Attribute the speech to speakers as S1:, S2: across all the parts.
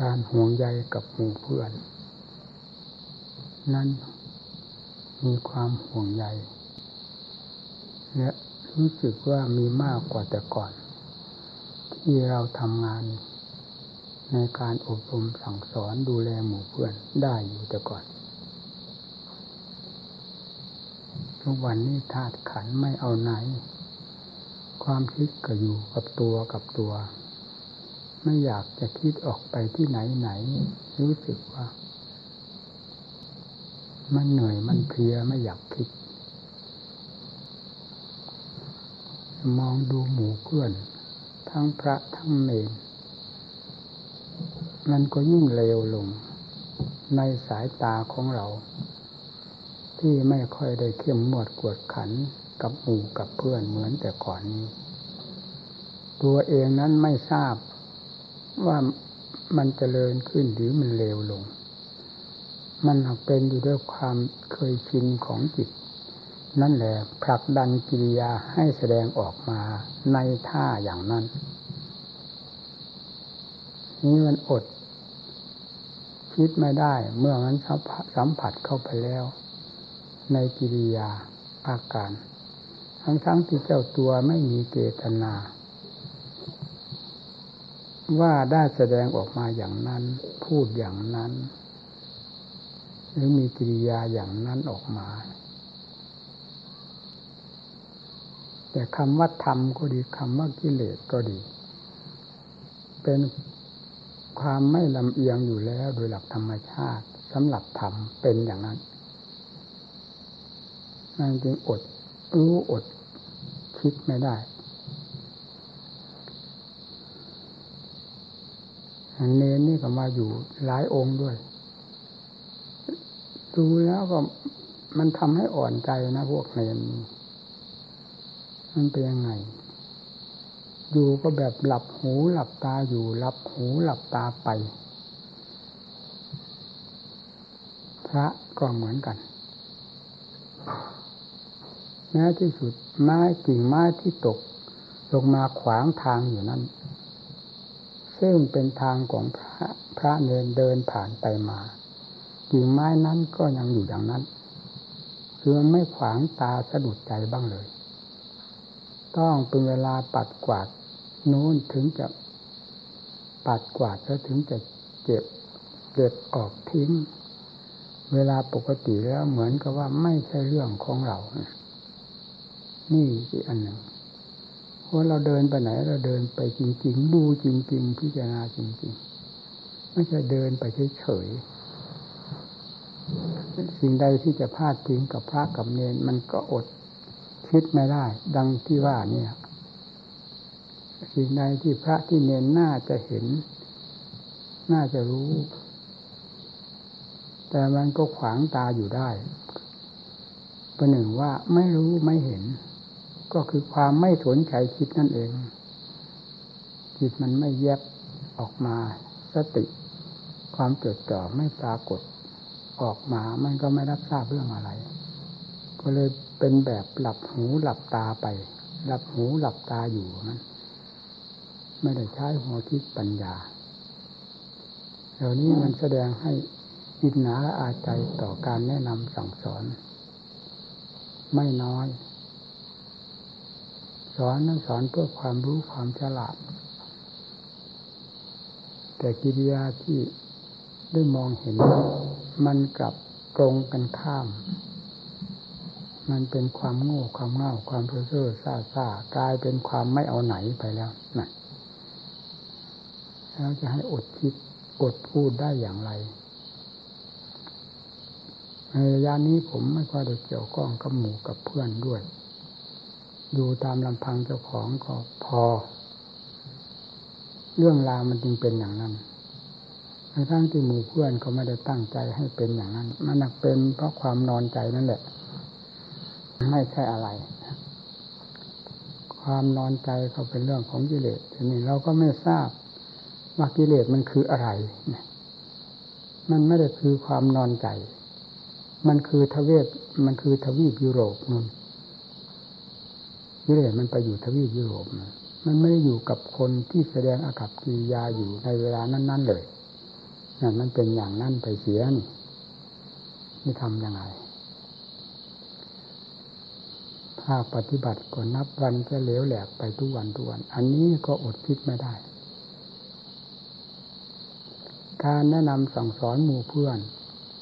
S1: การห่วงใยกับหมู่เพื่อน นั้นมีความห่วงใยและรู้สึกว่ามีมากกว่าแต่ก่อน ที่เราทำงาน ในการอบรมสั่งสอนดูแลหมู่เพื่อนได้อยู่แต่ก่อน ทุกวันนี้ธาตุขันไม่เอาไหน ความคิดก็อยู่กับตัวกับตัว ไม่อยากจะคิดออกไปที่ไหนไหน รู้สึกว่า มันเหนื่อยมันเพลียไม่อยากคิด มองดูหมู่เพื่อน ทั้งพระทั้งเนรมันก็ยิ่งเลวลง ในสายตาของเรา ที่ไม่ค่อยได้เข้มงวดกวดขันกับหมู่กับเพื่อนเหมือนแต่ก่อนนี้ ตัวเองนั้นไม่ทราบ ว่ามันจเจริญขึ้นหรือมันเลวลง มันเป็นอยู่ด้วยความเคยชินของจิต นั่นแหละผลักดันกิริยาให้แสดงออกมาในท่าอย่างนั้น นี้มันอด คิดไม่ได้เมื่อมันสัมผัสเข้าไปแล้ว ในกิริยาอาการ ทั้งๆทที่เจ้าตัวไม่มีเจตนา ว่าได้แสดงออกมาอย่างนั้น พูดอย่างนั้น หรือมีกิริยาอย่างนั้นออกมา แต่คำว่าธรรมก็ดีคำว่ากิเลสก็ดี เป็นความไม่ลำเอียงอยู่แล้วโดยหลักธรรมชาติสำหรับธรรมเป็นอย่างนั้นนั่นจึงอดรู้อดคิดไม่ได้ เนนนี่ก็มาอยู่หลายองค์ด้วย ดูแล้วก็มันทำให้อ่อนใจนะพวกเนนมันเป็นยังไง อยู่ก็แบบหลับหูหลับตาอยู่หลับหูหลับตาไป พระก็เหมือนกันแม้ที่สุดไม้กิ่งไม้ที่ตก ลงมาขวางทางอยู่นั้น ซึ่งเป็นทางของพระพระเนนเดินผ่านไปมากิ่งไม้นั้นก็ยังอยู่อย่างนั้น คือมันไม่ขวางตาสะดุดใจบ้างเลย ต้องเป็นเวลาปัดกวาดนู้นถึงจะปัดกวาดแล้วถึงจะเก็บเก็บออกทิ้ง เวลาปกติแล้วเหมือนกับว่าไม่ใช่เรื่องของเรา นี่คืออันหนึ่ง เพราะเราเดินไปไหน เราเดินไปจริง ๆ ดูจริง ๆ พิจารณาจริง ๆ ไม่ใช่เดินไปเฉยๆสิ่งใดที่จะพลาดทิ้งกับพระกับเนนมันก็อดคิดไม่ได้ ดังที่ว่าเนี่ยสิ่งใดที่พระที่เนนน่าจะเห็น น่าจะรู้ แต่มันก็ขวางตาอยู่ได้ ประหนึ่งว่าไม่รู้ไม่เห็น ก็คือความไม่สนใจคิดนั่นเอง จิตมันไม่แยบออกมาสติ ความเกิดจ่อไม่ปรากฏออกมา มันก็ไม่รับทราบเรื่องอะไร ก็เลยเป็นแบบหลับหูหลับตาไป หลับหูหลับตาอยู่นั้นไม่ได้ใช้หัวคิดปัญญาเหล่านี้มันแสดงให้อิจนาอาใจต่อการแนะนำสั่งสอน ไม่น้อย สอนนั้นสอนเพื่อความรู้ความฉลาด แต่กิริยาที่ได้มองเห็นมันกลับตรงกันข้าม มันเป็นความโง่ความเง่าความเพ้อเจ้อซาซากลายเป็นความไม่เอาไหนไปแล้วนั่นแล้วจะให้อดคิดอดพูดได้อย่างไรในระยะนี้ผมไม่ค่อยได้เกี่ยวข้องกับหมู่กับเพื่อนด้วย ดูตามลำพังเจ้าของก็พอ เรื่องราวมันจึงเป็นอย่างนั้นทั้งที่หมู่เพื่อนก็ไม่ได้ตั้งใจให้เป็นอย่างนั้น มันนักเป็นเพราะความนอนใจนั่นแหละ ไม่ใช่อะไร ความนอนใจเขาเป็นเรื่องของกิเลสทีนี้เราก็ไม่ทราบว่ากิเลสมันคืออะไร มันไม่ได้คือความนอนใจ มันคือทเวศมันคือทวีปยุโรปนู่น กิเลสมันไปอยู่ทวีปยุโรปมันไม่ได้อยู่กับคนที่แสดงอากับกิริยาอยู่ในเวลานั้น ๆ เลยนั่นมันเป็นอย่างนั้นไปเสียนี่นี่ทำยังไงภาคปฏิบัติก็นับวันจะเหลวแหลกไปทุกวันทุกวัน อันนี้ก็อดคิดไม่ได้ การแนะนำสั่งสอนหมู่เพื่อน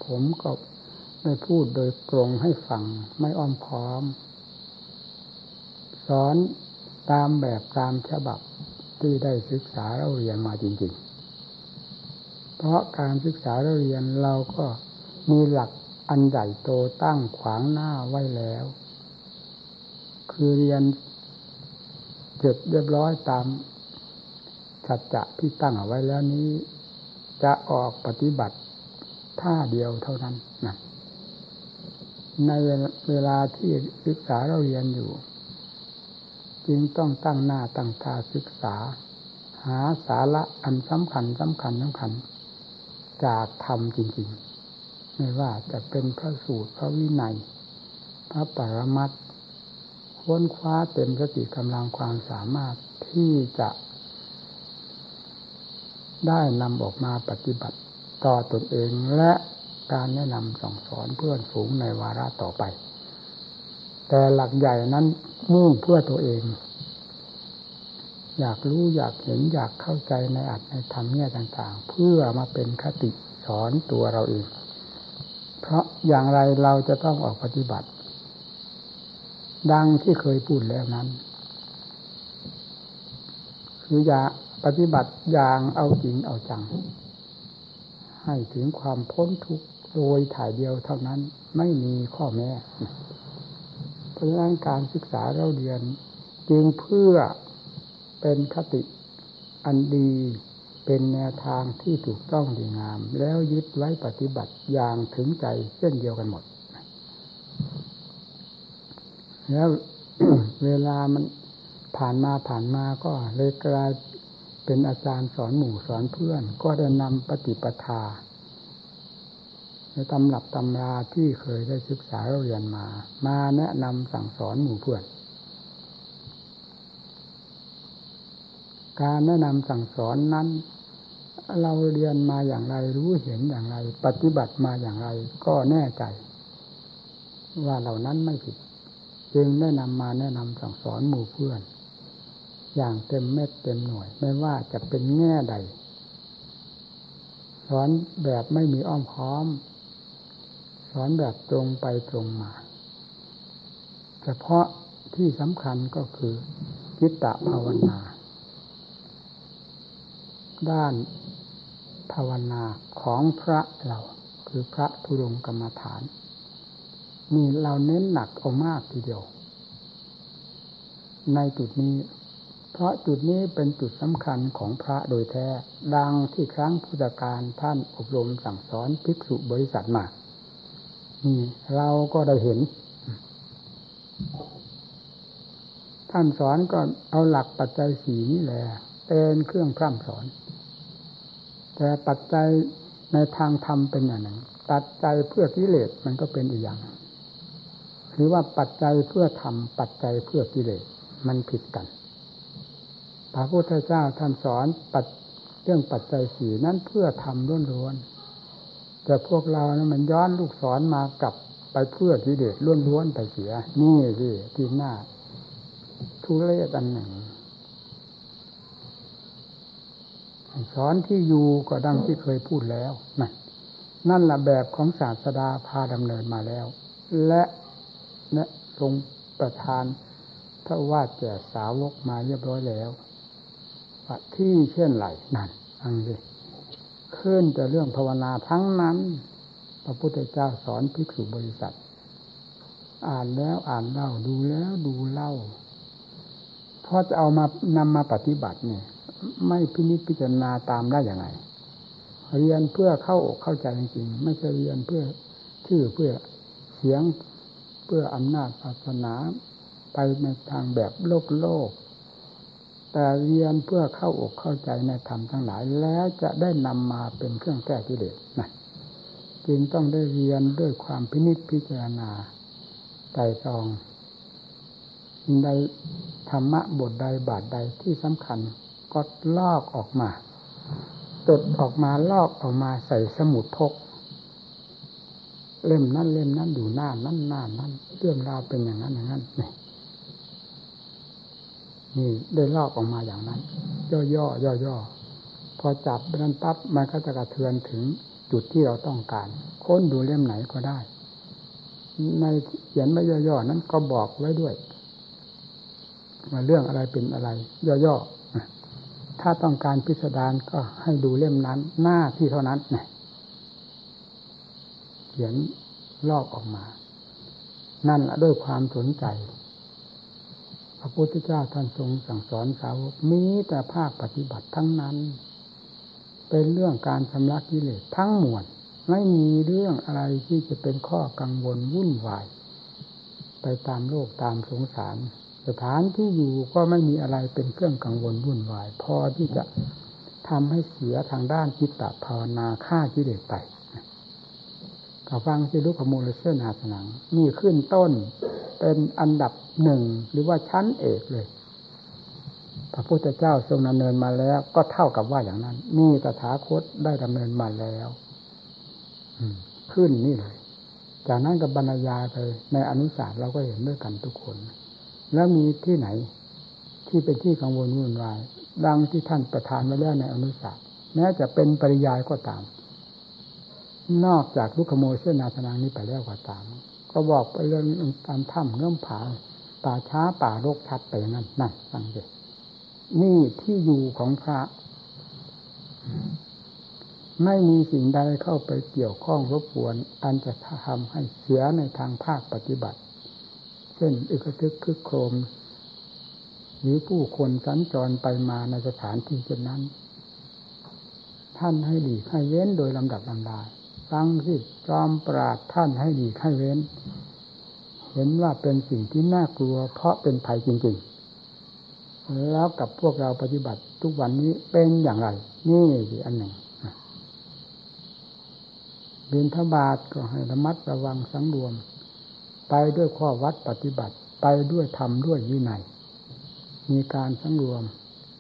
S1: ผมก็ได้พูดโดยตรงให้ฟังไม่อ้อมค้อม สอนตามแบบตามฉบับที่ได้ศึกษาเราเรียนมาจริง ๆ เพราะการศึกษาเราเรียนเราก็มีหลักอันใหญ่โตตั้งขวางหน้าไว้แล้ว คือเรียนเสร็จเรียบร้อยตามสัจจะที่ตั้งเอาไว้แล้วนี้ จะออกปฏิบัติท่าเดียวเท่านั้นนะในเวลาที่ศึกษาเราเรียนอยู่ จึงต้องตั้งหน้าตั้งตาศึกษา หาสาระอันสำคัญสำคัญสำคัญ จากธรรมจริงๆ ไม่ว่าจะเป็นพระสูตรพระวินัย พระปรมัตค้นคว้าเต็มสติกำลังความสามารถที่จะได้นำออกมาปฏิบัติต่อตนเองและการแนะนำสั่งสอนเพื่อนฝูงในวาระต่อไป แต่หลักใหญ่นั้นมุ่งเพื่อตัวเอง อยากรู้อยากเห็นอยากเข้าใจในอัตในธรรมเนี่ยต่าง ๆ เพื่อมาเป็นคติสอนตัวเราเอง เพราะอย่างไรเราจะต้องออกปฏิบัติ ดังที่เคยพูดแล้วนั้น คืออย่าปฏิบัติอย่างเอาจริงเอาจัง ให้ถึงความพ้นทุกข์โดยถ่ายเดียวเท่านั้นไม่มีข้อแม้ เพราะฉะนั้นการศึกษาเราเรียน จึงเพื่อเป็นคติอันดีเป็นแนวทางที่ถูกต้องดีงาม แล้วยึดไว้ปฏิบัติอย่างถึงใจเช่นเดียวกันหมด แล้วเวลามันผ่านมาผ่านมาก็เลยกลายเป็นอาจารย์สอนหมู่สอนเพื่อน ก็ได้นำปฏิปทา ในตำรับตำราที่เคยได้ศึกษาเรียนมา มาแนะนำสั่งสอนหมู่เพื่อน การแนะนำสั่งสอนนั้น เราเรียนมาอย่างไรรู้เห็นอย่างไร ปฏิบัติมาอย่างไรก็แน่ใจ ว่าเหล่านั้นไม่ผิด จึงได้นำมาแนะนำสั่งสอนหมู่เพื่อน อย่างเต็มเม็ดเต็มหน่วย ไม่ว่าจะเป็นแง่ใด สอนแบบไม่มีอ้อมค้อม อนแบบตรงไปตรงมา เฉพาะที่สำคัญก็คือจิตตภาวนา ด้านภาวนาของพระเราคือพระธุรงกรรมฐาน นี่เราเน้นหนักเอามากทีเดียว ในจุดนี้ เพราะจุดนี้เป็นจุดสำคัญของพระโดยแท้ ดังที่ครั้งพุทธการท่านอบรมสั่งสอนภิกษุบริษัทมา เราก็ได้เห็น ท่านสอนก็เอาหลักปัจจัยสีนี่แหละ เป็นเครื่องพร่ำสอน แต่ปัจจัยในทางธรรมเป็นอย่างหนึ่ง ปัจจัยเพื่อกิเลสมันก็เป็นอีกอย่าง หรือว่าปัจจัยเพื่อธรรม ปัจจัยเพื่อกิเลสมันผิดกัน พระพุทธเจ้าท่านสอนปัจเรื่องปัจจัยสีนั้นเพื่อทำล้วน แต่พวกเรานะมันย้อนลูกศรมากลับไปเพื่อที่เด็ดล้วนๆไปเสีย นี่สิที่หน้า ทุเรศอันหนึ่งสอนที่อยู่ก็ดังที่เคยพูดแล้วนั่นนั่นแหละแบบของศาสดาพาดำเนินมาแล้ว และเนี่ยทรงประทานพระวาดแก่สาวกมาเรียบร้อยแล้วที่เช่นไรนั่นอังเลย ขึ้นแต่เรื่องภาวนาทั้งนั้น พระพุทธเจ้าสอนภิกษุบริษัท อ่านแล้วอ่านเล่าดูแล้วดูเล่าพอจะเอามานำมาปฏิบัติเนี่ย ไม่พินิจพิจารณาตามได้อย่างไรเรียนเพื่อเข้าอกเข้าใจจริงๆไม่ใช่เรียนเพื่อชื่อเพื่อเสียงเพื่ออำนาจศาสนาไปในทางแบบโลกโลก แต่เรียนเพื่อเข้าอกเข้าใจในธรรมทั้งหลาย แล้วจะได้นำมาเป็นเครื่องแก้กิเลสนะจึงต้องได้เรียนด้วยความพินิจพิจารณาไต่ตรองในธรรมะบทใดบาทใดที่สำคัญก็ลอกออกมาจดออกมาลอกออกมาใส่สมุดพก เล่มนั้นเล่มนั้นอยู่หน้านั้นหน้านั้นเรื่องราวเป็นอย่างนั้นอย่างนั้นนี่ นี่ได้ลอกออกมาอย่างนั้น ย่อย่อย่อย่อพอจับนั้นปั๊บมันก็จะกระเทือนถึงจุดที่เราต้องการ ค้นดูเล่มไหนก็ได้ ในเขียนไว้ย่อๆนั้นก็บอกไว้ด้วยว่าเรื่องอะไรเป็นอะไร ย่อๆถ้าต้องการพิสดารก็ให้ดูเล่มนั้น หน้าที่เท่านั้นเนี่ยเขียนลอกออกมา นั่นละด้วยความสนใจ ระพุทธเจ้าท่านทรงสั่งสอนสาวกมีแต่ภาคปฏิบัติทั้งนั้น เป็นเรื่องการชำระกิเลสทั้งมวลไม่มีเรื่องอะไรที่จะเป็นข้อกังวลวุ่นวาย ไปตามโลกตามสงสาร สถานที่อยู่ก็ไม่มีอะไรเป็นเครื่องกังวลวุ่นวาย พอที่จะทำให้เสียทางด้านจิตตภาวนาฆ่ากิเลสไป กับฟังที่ลูกขมูลเสื้อนาสนังนี่ขึ้นต้นเป็นอันดับหนึ่งหรือว่าชั้นเอกเลย พระพุทธเจ้าทรงดำเนินมาแล้ว ก็เท่ากับว่าอย่างนั้น นี่ตถาคตได้ดำเนินมาแล้วขึ้นนี่เลย จากนั้นกับบรรยายไปในอนุสาสเราก็เห็นด้วยกันทุกคน แล้วมีที่ไหน ที่เป็นที่กังวลวุ่นวายดังที่ท่านประทานมาแล้วในอนุสาสแม้จะเป็นปริยายก็ตาม นอกจากลูกขโมยเส้นนาธนานี้ไปแล้วก็ตาม ก็บอกไปเรื่องตามถ้ำเงื่อมผาป่าช้าป่าโรกชัดไปนั่นนั่นฟังเด็นี่ที่อยู่ของพระ ไม่มีสิ่งใดเข้าไปเกี่ยวข้องรบกวน อันจะทำให้เสียในทางภาคปฏิบัติ เช่นอึกทึกคึกโครม หรือผู้คนสัญจรไปมาในสถานที่เช่นนั้น ท่านให้หลีกให้เว้นโดยลำดับลำดา ฟังสิจอมปราดท่านให้หลีให้เว้น เห็นว่าเป็นสิ่งที่น่ากลัว เพราะเป็นภัยจริง ๆ แล้วกับพวกเราปฏิบัติทุกวันนี้เป็นอย่างไร นี่สิอันหนึ่งบินทบาทก็ให้ระมัดระวังสังรวม ไปด้วยข้อวัดปฏิบัติ ไปด้วยธรรมด้วยวินัยมีการสังรวม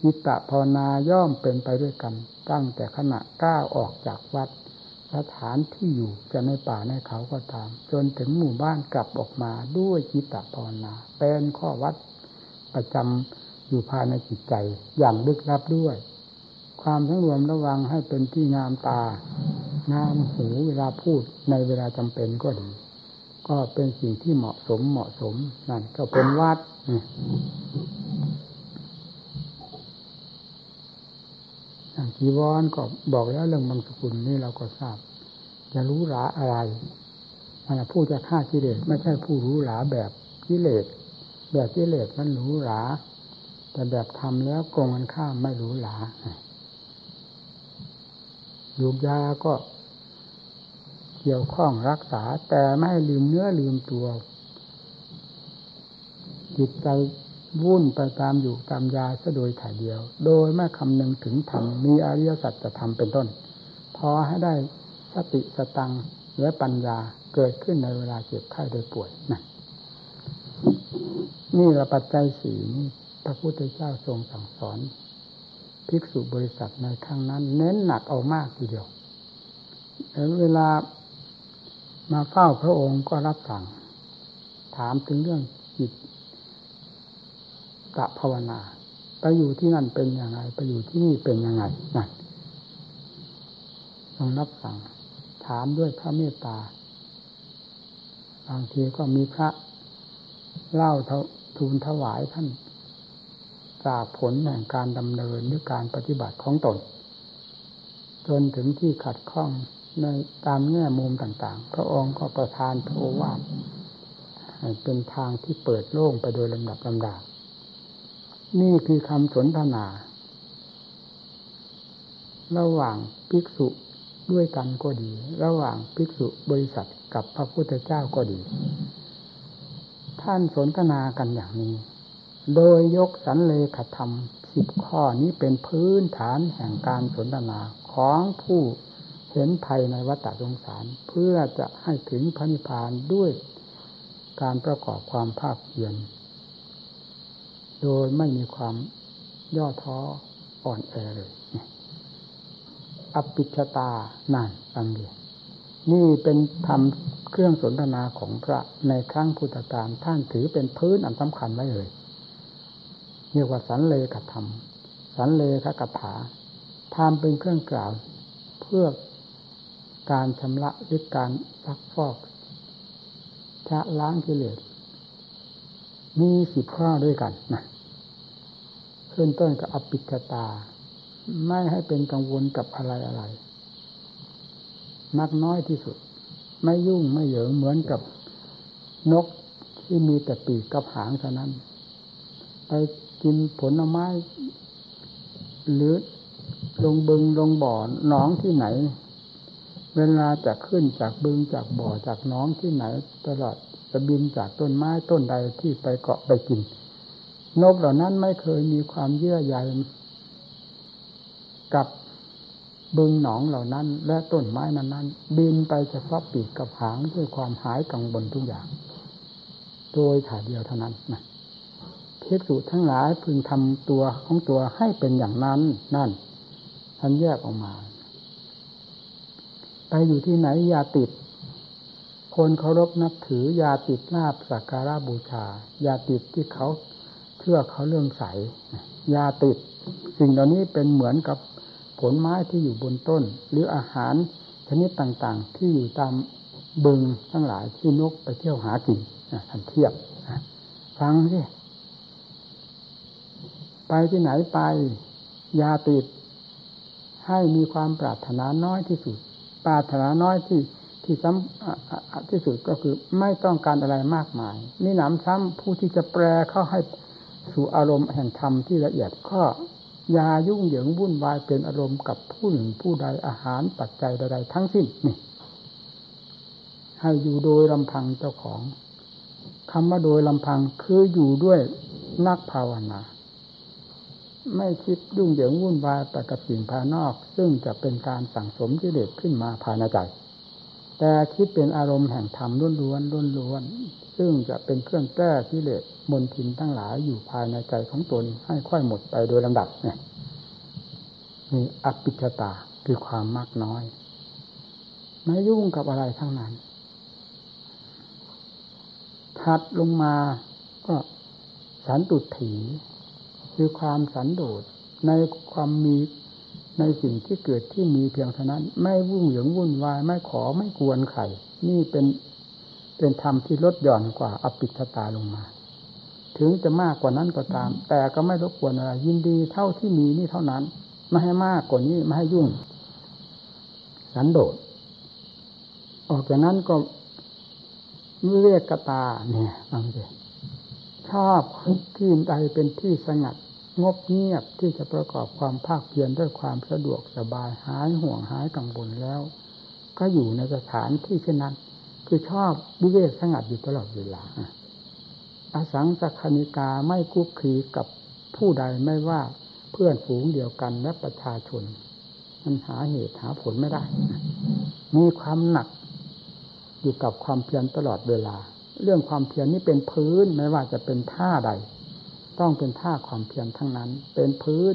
S1: จิตตภาวนาย่อมเป็นไปด้วยกัน ตั้งแต่ขณะก้าวออกจากวัด สถานที่อยู่จะในป่าในเขาก็ตาม จนถึงหมู่บ้านกลับออกมาด้วยจิตตภาวนาเป็นข้อวัดประจำอยู่ภายในจิตใจอย่างลึกลับด้วย ความทั้งรวมระวังให้เป็นที่งามตางามหูเวลาพูดในเวลาจำเป็นก็ดีก็เป็นสิ่งที่เหมาะสมเหมาะสมนั่นก็เป็นวัด อย่างจีวรก็บอกแล้วเรื่องบางสกุลนี่เราก็ทราบ จะรู้หลาอะไรมันผู้จะฆ่ากิเลสไม่ใช่ผู้รู้หลาแบบกิเลสแบบกิเลสมันรู้หลาแต่แบบทำแล้วโกงกันข้ามไม่รู้หลายูกยาก็เกี่ยวข้องรักษา แต่ไม่ลืมเนื้อลืมตัว จิตใจ วุ่นไปตามอยู่ตามยาซะโดยถ่ายเดียว โดยไม่คำนึงถึงธรรมมีอริยสัจจะทำเป็นต้น พอให้ได้สติสตังและปัญญาเกิดขึ้นในเวลาเจ็บไข้โดยป่วยนั่นนี่ละปัจจัยสี่นี่พระพุทธเจ้าทรงสั่งสอน ภิกษุบริษัทในครั้งนั้น เน้นหนักเอามากทีเดียวเวลามาเฝ้าพระองค์ก็รับสั่ง ถามถึงเรื่อง ตกะภาวนา ไปอยู่ที่นั่นเป็นยังไงไปอยู่ที่นี่เป็นยังไงนั่นต้องรับสั่ง ถามด้วยพระเมตตา บางทีก็มีพระเล่าทูลถวายท่าน จากผลแห่งการดำเนินหรือการปฏิบัติของตน จนถึงที่ขัดข้องในตามแง่มุมต่าง ๆ พระองค์ก็ประทานพระโอวาทเป็นทางที่เปิดโล่งไปโดยลำดับลำดา นี่คือคำสนทนา ระหว่างภิกษุด้วยกันก็ดี ระหว่างภิกษุบริษัทกับพระพุทธเจ้าก็ดี ท่านสนทนากันอย่างนี้ โดยยกสันเลขธรรมสิบข้อนี้เป็นพื้นฐานแห่งการสนทนาของผู้เห็นภัยในวัฏสงสาร เพื่อจะให้ถึงพระนิพพานด้วยการประกอบความภาคเพียร โดยไม่มีความย่อท้ออ่อนแอเลยอภิชตานั่นฟังดีนี่เป็นธรรมเครื่องสนทนาของพระในครั้งพุทธกาลท่านถือเป็นพื้นอันสำคัญไว้เลยเรียกว่าสันเลกธรรม สันเลขกถาธรรมเป็นเครื่องกล่าว เพื่อการชำระหรือการซักฟอกชะล้างกิเลสมีสิบข้อด้วยกันนะ ขึ้นต้นกับอภิชตา ไม่ให้เป็นกังวลกับอะไรอะไรนักน้อยที่สุด ไม่ยุ่งไม่เหยิงเหมือนกับนกที่มีแต่ปีกกับหางเท่านั้น ไปกินผลไม้ หรือลงบึงลงบ่อหนองที่ไหน เวลาจะขึ้นจากบึงจากบ่อจากหนองที่ไหน ตลอดจะบินจากต้นไม้ต้นใดที่ไปเกาะไปกิน นกเหล่านั้นไม่เคยมีความเยื่อใยกับบึงหนองเหล่านั้น และต้นไม้นั้นนั้นบินไปเฉพาะปีกกับหางด้วยความหายกังวลทุกอย่าง โดยถ่ายเดียวเท่านั้นนะเทกสุทั้งหลายพึงทำตัวของตัวให้เป็นอย่างนั้นนั่นท่านแยกออกมา ไปอยู่ที่ไหนอย่าติด คนเคารพนับถืออย่าติดลาบสักการะบูชาอย่าติดที่เขา เชื่อเขาเรื่องใสยาติด สิ่งเหล่านี้เป็นเหมือนกับผลไม้ที่อยู่บนต้น หรืออาหารชนิดต่างๆ ที่อยู่ตามบึงทั้งหลายที่นกไปเที่ยวหากินท่านเทียบฟังสิไปที่ไหนไป ยาติด ให้มีความปรารถนาน้อยที่สุด ปรารถนาน้อยที่ที่ซ้ำที่สุดก็คือไม่ต้องการอะไรมากมาย นี่หนำซ้ำผู้ที่จะแปลเข้าให้ สู่อารมณ์แห่งธรรมที่ละเอียดก็ยายุ่งเหยิงวุ่นวายเป็นอารมณ์กับผู้หนึ่งผู้ใดอาหารปัจจัยใด ๆ ทั้งสิ้นนี่ให้อยู่โดยลำพังเจ้าของคำว่าโดยลำพังคืออยู่ด้วยนักภาวนา ไม่คิดยุ่งเหยิงวุ่นวายไปกับสิ่งภายนอก ซึ่งจะเป็นการสั่งสมกิเลสขึ้นมาภายในใจ แต่คิดเป็นอารมณ์แห่งธรรมล้วนๆล้วนๆซึ่งจะเป็นเครื่องแก้กิเลสมนทินทั้งหลายอยู่ภายในใจของตนให้ค่อยหมดไปโดยลำดับเนี่ยมีอภิชตาคือความมากน้อย ไม่ยุ่งกับอะไรทั้งนั้น ถัดลงมาก็สันตุถี คือความสันโดษในความมี ในสิ่งที่เกิดที่มีเพียงเท่านั้น ไม่วุ่นเหยิงวุ่นวายไม่ขอไม่กวนไข่ นี่เป็นเป็นธรรมที่ลดหย่อนกว่าอภิชตาลงมา ถึงจะมากกว่านั้นก็ตาม แต่ก็ไม่รบกวนอะไรยินดีเท่าที่มีนี่เท่านั้น ไม่ให้มากกว่านี้ไม่ให้ยุ่งสันโดษออกจากนั้นก็เรียกกตาเนี่ยฟังดิชอบที่ใดเป็นที่สงัด งบเงียบที่จะประกอบความภาคเพียรด้วยความสะดวกสบายหายห่วงหายกังวลแล้ว ก็อยู่ในสถานที่เช่นนั้น คือชอบวิเวกสงัดอยู่ตลอดเวลาอาสังสัคณิกาไม่คุกคีกับผู้ใดไม่ว่าเพื่อนฝูงเดียวกันและประชาชน มันหาเหตุหาผลไม่ได้ มีความหนักอยู่กับความเพียรตลอดเวลา เรื่องความเพียรนี้เป็นพื้นไม่ว่าจะเป็นท่าใด ต้องเป็นท่าความเพียรทั้งนั้น เป็นพื้น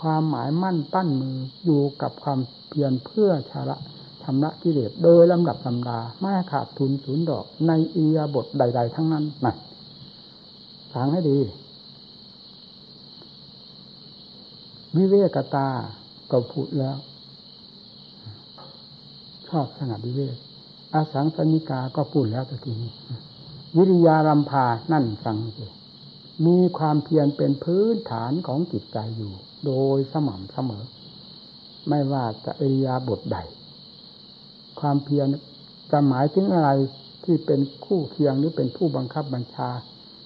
S1: ความหมายมั่นปั้นมืออยู่กับความเพียรเพื่อชาระชำระกิเลสโดยลำดับลำดาไม่ขาดทุนศูนย์ดอก ในอียาบทใด ๆ ทั้งนั้นนะฟังให้ดี วิเวกตาก็พูดแล้ว ชอบสงัดวิเวกอาสังสนิกาก็พูดแล้วตะกี้นี้วิริยารัมพานั่นฟังสิ มีความเพียรเป็นพื้นฐานของจิตใจอยู่ โดยสม่ำเสมอ ไม่ว่าจะอริยาบทใด ความเพียรจะหมายถึงอะไรที่เป็นคู่เคียงหรือเป็นผู้บังคับบัญชา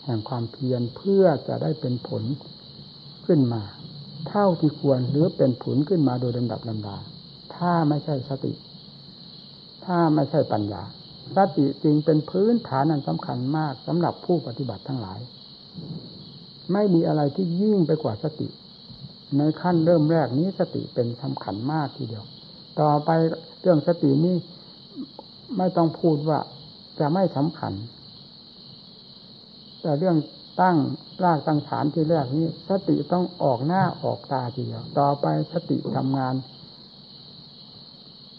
S1: แห่งความเพียรเพื่อจะได้เป็นผลขึ้นมา เท่าที่ควรหรือเป็นผลขึ้นมาโดยลำดับลำดา ถ้าไม่ใช่สติ ถ้าไม่ใช่ปัญญาสติจริงเป็นพื้นฐานอันสำคัญมากสำหรับผู้ปฏิบัติทั้งหลาย ไม่มีอะไรที่ยิ่งไปกว่าสติ ในขั้นเริ่มแรกนี้สติเป็นสำคัญมากทีเดียว ต่อไปเรื่องสตินี่ไม่ต้องพูดว่าจะไม่สำคัญ แต่เรื่องตั้งรากตั้งฐานที่แรกนี้ สติต้องออกหน้าออกตาทีเดียว ต่อไปสติทำงาน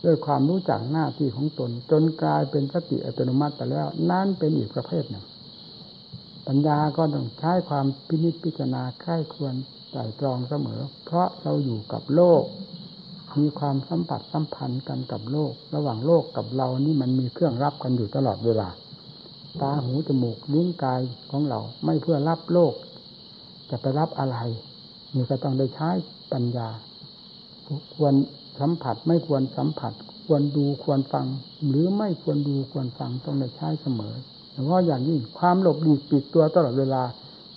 S1: ด้วยความรู้จักหน้าที่ของตน จนกลายเป็นสติอัตโนมัติไปแล้ว นั่นเป็นอีกประเภทหนึ่ง ปัญญาก็ต้องใช้ความพินิจพิจารณาใคร่ควรไตรตรองเสมอ เพราะเราอยู่กับโลก มีความสัมผัสสัมพันธ์กันกับโลก ระหว่างโลกกับเรานี่มันมีเครื่องรับกันอยู่ตลอดเวลา ตาหูจมูกลิ้นกายของเราไม่เพื่อรับโลก จะไปรับอะไรนี่ก็ต้องได้ใช้ปัญญา ควรสัมผัสไม่ควรสัมผัส ควรดูควรฟัง หรือไม่ควรดูควรฟังต้องได้ใช้เสมอ ฉพาะอย่างยิ่งความหลบหลีกปิดตัวตลอดเวลา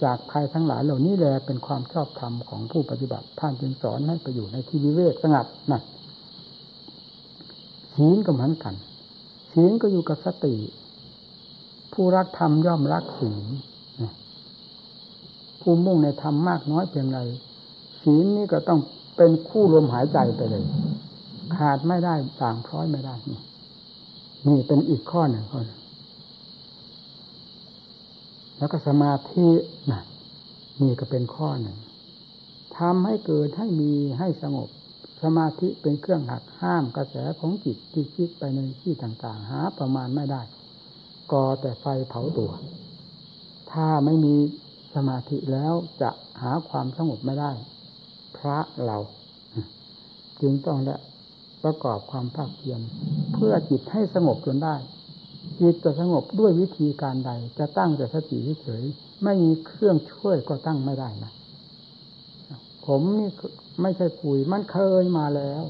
S1: จากภัยทั้งหลายเหล่านี้แลเป็นความชอบธรรมของผู้ปฏิบัติท่านจึงสอนให้ไปอยู่ในที่วิเวกสงัดนะศีลก็เหมือนกันศีลก็อยู่กับสติ ผู้รักธรรมย่อมรักศีลผู้มุ่งในธรรมมากน้อยเพียงไรศีลนี่ก็ต้องเป็นคู่ลมหายใจไปเลย ขาดไม่ได้ต่างพร้อยไม่ได้นี่นี่เป็นอีกข้อหนึ่งคน แล้วก็สมาธินะนี่ก็เป็นข้อหนึ่งทำให้เกิดให้มีให้สงบ สมาธิเป็นเครื่องหักห้ามกระแสของจิตที่คิดไปในที่ต่างๆ หาประมาณไม่ได้ก่อแต่ไฟเผาตัว ถ้าไม่มีสมาธิแล้วจะหาความสงบไม่ได้ พระเรา จึงต้องละประกอบความภาคเพียรเพื่อจิตให้สงบจนได้ จิตจะสงบด้วยวิธีการใด จะตั้งแต่สติเฉยไม่มีเครื่องช่วยก็ตั้งไม่ได้นะผมนี่ไม่ใช่คุยมันเคยมาแล้ว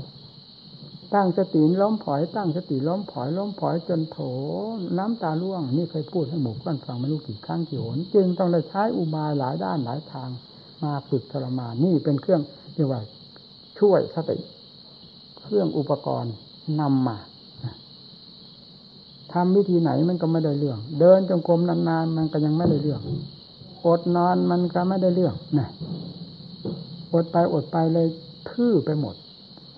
S1: ตั้งสติล้มผอย ตั้งสติล้มผอยล้มผอยจนโถ น้ำตาล่วง นี่เคยพูดให้หมู่เพื่อนฟังไม่รู้กี่ครั้งกี่หนจึงต้องได้ใช้อุบายหลายด้านหลายทาง มาฝึกทรมานนี่เป็นเครื่องเรียกว่าช่วยสติ เครื่องอุปกรณ์นำมา ทำวิธีไหนมันก็ไม่ได้เรื่อง เดินจงกรมนานๆมันก็ยังไม่ได้เรื่องอดนอนมันก็ไม่ได้เรื่องนะอดไปอดไปเลยทื่อไปหมด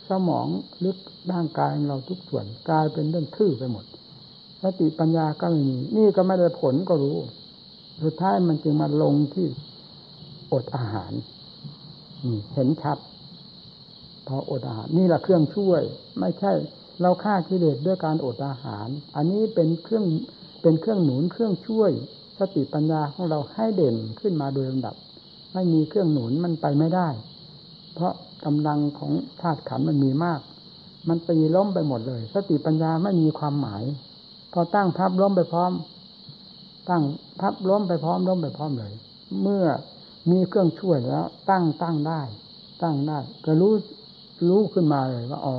S1: สมองลึกร่างกายเราทุกส่วนกลายเป็นเรื่องทื่อไปหมดสติปัญญาก็ไม่มีนี่ก็ไม่ได้ผลก็รู้ สุดท้ายมันจึงมาลงที่อดอาหารนี่เห็นชัดพออดอาหารนี่แหละเครื่องช่วย ไม่ใช่ เราฆ่ากิเลสด้วยการอดอาหาร อันนี้เป็นเครื่องเป็นเครื่องหนุนเครื่องช่วยสติปัญญาของเราให้เด่นขึ้นมาโดยลำดับ ไม่มีเครื่องหนุนมันไปไม่ได้ เพราะกำลังของธาตุขันมันมีมาก มันตีล้มไปหมดเลย สติปัญญาไม่มีความหมาย พอตั้งพับล้มไปพร้อม ตั้งพับล้มไปพร้อมล้มไปพร้อมเลย เมื่อมีเครื่องช่วยแล้ว ตั้งตั้งได้ ตั้งได้ ก็รู้รู้ขึ้นมาเลยว่าอ๋อ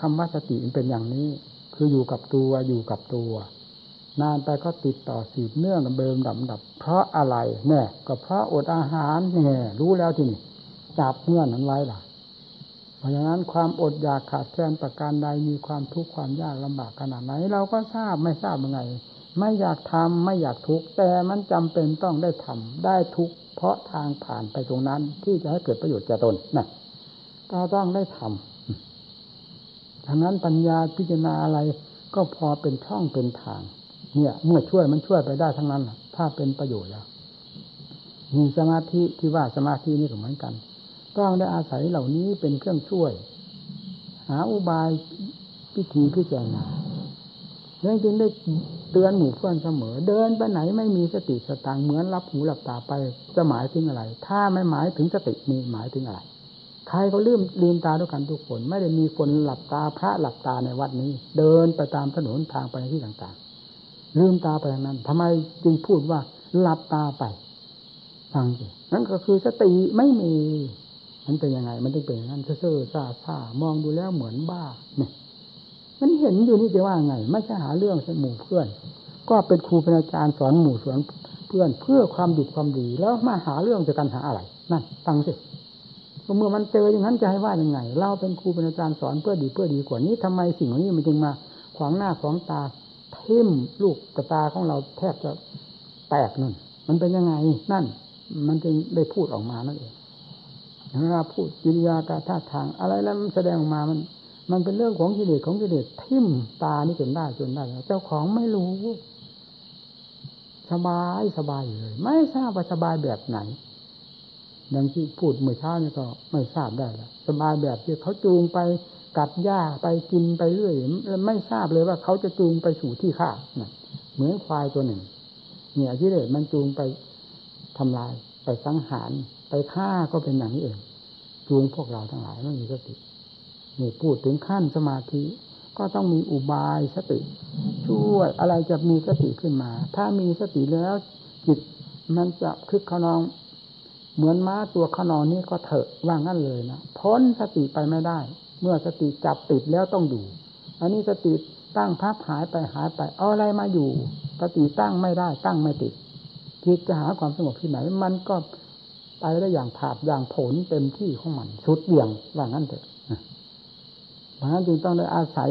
S1: คำว่าสติเป็นอย่างนี้ คืออยู่กับตัวอยู่กับตัวนานไปก็ติดต่อสืบเนื่องเบิมดับดับ เพราะอะไรเนี่ยก็เพราะอดอาหารเนี่ยรู้แล้วที่นี่จับเงื่อนนั้นไว้ล่ะ เพราะฉะนั้นความอดอยากขาดแคลนประการใดมีความทุกข์ความยากลำบากขนาดไหน เราก็ทราบไม่ทราบยังไง ไม่อยากทำไม่อยากทุกข์แต่มันจำเป็นต้องได้ทำได้ทุกข์เพราะทางผ่านไปตรงนั้นที่จะให้เกิดประโยชน์แก่ตนนะก็ต้องได้ทำ ทางนั้นปัญญาพิจารณาอะไรก็พอเป็นช่องเป็นทาง เนี่ย เมื่อช่วยมันช่วยไปได้ทั้งนั้น ถ้าเป็นประโยชน์แล้วมีสมาธิที่ว่าสมาธินี่ก็เหมือนกัน ต้องได้อาศัยเหล่านี้เป็นเครื่องช่วย หาอุบายพิธีพิจารณายังจึงได้เตือนหมู่เพื่อนเสมอ เดินไปไหนไม่มีสติสตางเหมือนรับหูหลับตาไปจะหมายถึงอะไร ถ้าไม่หมายถึงสติมีหมายถึงอะไร ใครก็ลืมลืมตาด้วยกันทุกคน ไม่ได้มีคนหลับตาพระหลับตาในวัดนี้ เดินไปตามถนนทางไปที่ต่างๆ ลืมตาไปอย่างนั้นทำไมจึงพูดว่าหลับตาไป ฟังสินั่นก็คือสติไม่มี มันเป็นยังไง มันต้องเป็นอย่างนั้นเซ่อซาซามองดูแล้วเหมือนบ้าเนี่ยมันเห็นอยู่นี่จะว่าไง ไม่ใช่หาเรื่องใช่หมู่เพื่อน ก็เป็นครูเป็นอาจารย์สอนหมู่สอนเพื่อนเพื่อความดีความดีแล้วมาหาเรื่องจะกันหาอะไรนั่นฟังสิ เมื่อมันเจออย่างนั้นจะให้ว่ายังไง เราเป็นครูเป็นอาจารย์สอนเพื่อดีเพื่อดีกว่านี้ทำไมสิ่งเหล่านี้มันจึงมาขวางหน้าขวางตาทิ่มลูกตาของเราแทบจะแตกนั่นมันเป็นยังไงนั่น มันจึงได้พูดออกมานั่นเองเวลาพูดกิริยาการท่าทางอะไรแล้วมันแสดงออกมามัน มันเป็นเรื่องของกิเลสของกิเลสทิ่มตานี่จนได้จนได้เจ้าของไม่รู้สบายสบายเลย ไม่ทราบว่าสบายแบบไหน ดังที่พูดเมื่อเช้านี่ก็ไม่ทราบได้แล้วสบายแบบที่เขาจูงไปกัดหญ้าไปกินไปเรื่อยไม่ทราบเลยว่าเขาจะจูงไปสู่ที่ฆ่าเหมือนควายตัวหนึ่ง เนี่ยที่เด็มันจูงไปทำลาย ไปสังหาร ไปฆ่าก็เป็นอย่างนี้เอง จูงพวกเราทั้งหลายไม่มีสตินี่พูดถึงขั้นสมาธิ ก็ต้องมีอุบายสติ ช่วยอะไรจะมีสติขึ้นมา ถ้ามีสติแล้วจิตมันจะคึกขนอง เหมือนม้าตัวขนองนี้ก็เถอะว่างั้นเลยนะพ้นสติไปไม่ได้ เมื่อสติจับติดแล้วต้องดูอันนี้สติตั้งพับหายไปหายไปเอาอะไรมาอยู่สติตั้งไม่ได้ตั้งไม่ติดจิตจะหาความสงบที่ไหน มันก็ไปได้อย่างผาดอย่างผลเต็มที่ของมันชุดเบี่ยงว่างั้นเถอะเพราะฉะนั้นจึงต้องได้อาศัย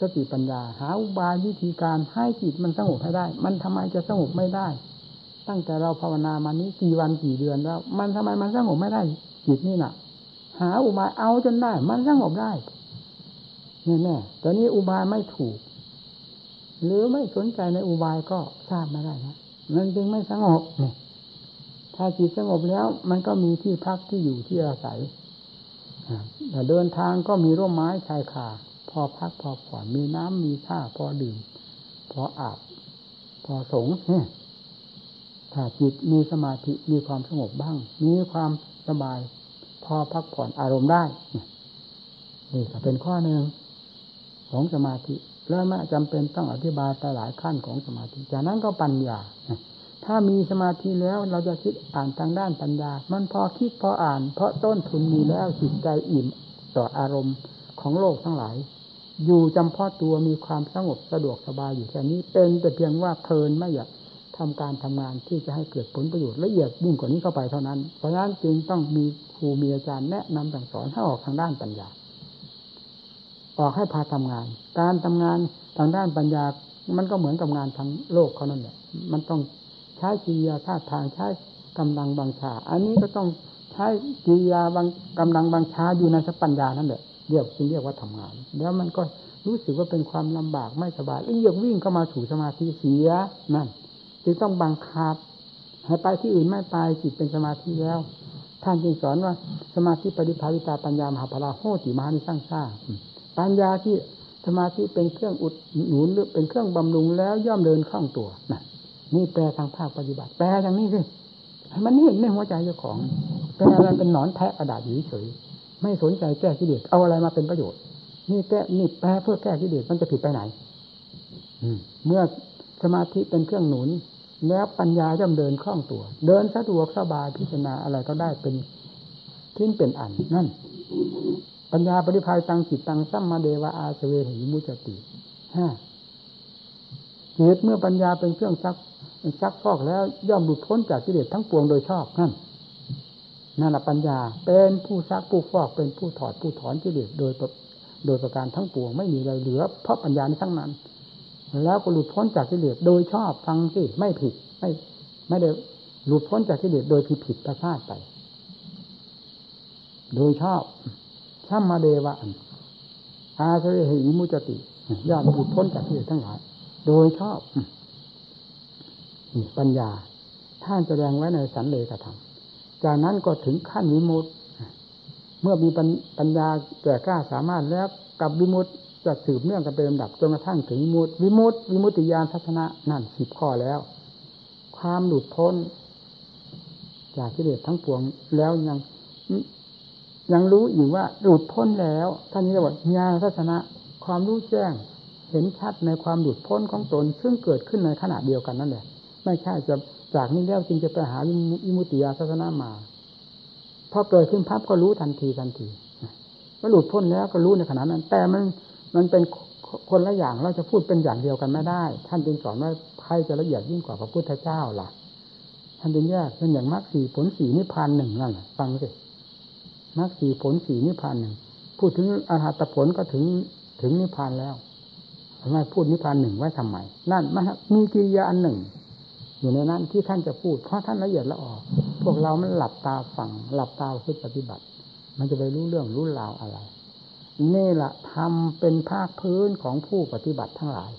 S1: สติปัญญา หาอุบายวิธีการให้จิตมันสงบให้ได้ มันทำไมจะสงบไม่ได้ ตั้งแต่เราภาวนามานี้กี่วันกี่เดือนแล้ว มันทำไมมันสงบไม่ได้จิตนี่น่ะ หาอุบายเอาจนได้ มันสงบได้แน่ๆตอนนี้อุบายไม่ถูก หรือไม่สนใจในอุบายก็ทราบไม่ได้นะมันจึงไม่สงบเนี่ยถ้าจิตสงบแล้ว มันก็มีที่พักที่อยู่ที่อาศัยแต่เดินทางก็มีร่มไม้ชายคาพอพักพอผ่อนมีน้ำมีท่าพอดื่ม พออาบ พอสงเนี่ย ถ้าจิตมีสมาธิมีความสงบบ้าง มีความสบาย พอพักผ่อนอารมณ์ได้นี่ก็เป็นข้อหนึ่งของสมาธิ แล้วไม่จำเป็นต้องอธิบายไปหลายขั้นของสมาธิ จากนั้นก็ปัญญาถ้ามีสมาธิแล้วเราจะคิดอ่านทางด้านปัญญา มันพอคิดพออ่าน เพราะต้นทุนมีแล้วจิตใจอิ่มต่ออารมณ์ของโลกทั้งหลาย อยู่จำเพาะตัวมีความสงบสะดวกสบายอยู่แค่นี้ เป็นแต่เพียงว่าเพลินไม่อยาก ทำการทำงานที่จะให้เกิดผลประโยชน์ละเอียดยิ่งกว่านี้เข้าไปเท่านั้น เพราะฉะนั้นจึงต้องมีครูมีอาจารย์แนะนำสั่งสอนให้ออกทางด้านปัญญา ออกให้พาทำงาน การทำงานทางด้านปัญญา มันก็เหมือนกับงานทางโลกเขานั่นแหละ มันต้องใช้กิริยาท่าทางใช้กำลังบังชา อันนี้ก็ต้องใช้กิริยาบางกำลังบังชาอยู่ในสปัญญานั่นแหละเรียกจึงเรียกว่าทำงาน แล้วมันก็รู้สึกว่าเป็นความลำบากไม่สบายเอียกวิ่งเข้ามาสู่สมาธิเสียนั่น จึงต้องบังคับให้ไปที่อื่นไม่ไปจิตเป็นสมาธิแล้ว ท่านจึงสอนว่าสมาธิปฏิภาวิตาปัญญามหาพลาโหติมานิสร้างซ่าปัญญาที่สมาธิเป็นเครื่องอุดหนุนหรือเป็นเครื่องบำรุงแล้วย่อมเดินคล่องตัวนะนี่แปลทางภาคปฏิบัติ แปลอย่างนี้สิให้มันเห็นในหัวใจเจ้าของ เป็นอะไรเป็นหนอนแทะกระดาษเฉยไม่สนใจแก้กิเลสเอาอะไรมาเป็นประโยชน์ นี่แก้นี่แปลเพื่อแก้กิเลสมันจะผิดไปไหน อืเมื่อสมาธิเป็นเครื่องหนุน แล้วปัญญาย่อมเดินคล่องตัว เดินสะดวกสบายพิจารณาอะไรก็ได้เป็นทิ้นเป็นอันนั่น ปัญญาปริภายตังจิตตังสัมมาเดวะอาเสเวหิมุจติฮะเหตุเมื่อปัญญาเป็นเครื่องซักซักฟอกแล้วย่อมหลุดพ้นจากกิเลสทั้งปวงโดยชอบนั่นนั่นแหละปัญญาเป็นผู้ซักผู้ฟอกเป็นผู้ถอดผู้ถอนกิเลสโดยโดยประการทั้งปวงไม่มีอะไรเหลือ เพราะปัญญาในทั้งนั้น แล้วก็หลุดพ้นจากกิเลสโดยชอบฟังสิไม่ผิดไม่ไม่ได้หลุดพ้นจากกิเลสโดยผิดผิดพลาดไป โดยชอบชัมมาเดวะอาเสเหิมุจติยอมหลุดพ้นจากที่ทั้งหลายโดยชอบปัญญา ท่านแสดงไว้ในสันเลกธรรมจากนั้นก็ถึงขั้นวิมุตเมื่อมีปัญญาแก่กล้าสามารถแล้วกับวิมุต จะสืบเนื่องกันเป็นลำดับจนกระทั่งถึงวิมุตวิมุตวิมุตติยานทัศนะนั่นสิบข้อแล้ว ความหลุดพ้น จากกิเลสทั้งปวงแล้วยังยังรู้อีกว่าหลุดพ้นแล้วท่านนี้เรียกว่าญาณทัศนะความรู้แจ้ง เห็นชัดในความหลุดพ้นของตน ซึ่งเกิดขึ้นในขณะเดียวกันนั่นแหละไม่ใช่จะจากนี้แล้วจึงจะไปหาวิมุตติยาทัศนะมาพอเกิดขึ้นพับก็รู้ทันทีทันทีว่าหลุดพ้นแล้วก็รู้ในขณะนั้น แต่มัน มันเป็นคนละอย่างเราจะพูดเป็นอย่างเดียวกันไม่ได้ ท่านจึงสอนว่าใครจะละเอียดยิ่งกว่าพระพุทธเจ้าล่ะ ท่านจึงแยกเป็นอย่างมรรคสี่ผลสี่นิพพานหนึ่งนั่นฟังสิมรรคสี่ผลสี่นิพพานหนึ่งพูดถึงอรหัตผลก็ถึงถึงนิพพานแล้วทำไมพูดนิพพานหนึ่งไว้ทำไมนั่นมันมีกิริยาอันหนึ่ง อยู่ในนั้นที่ท่านจะพูดเพราะท่านละเอียดละออกพวกเรามันหลับตาฟังหลับตาคิดปฏิบัติ มันจะไปรู้เรื่องรู้ราวอะไร นี่แหละทำเป็นภาคพื้นของผู้ปฏิบัติทั้งหลาย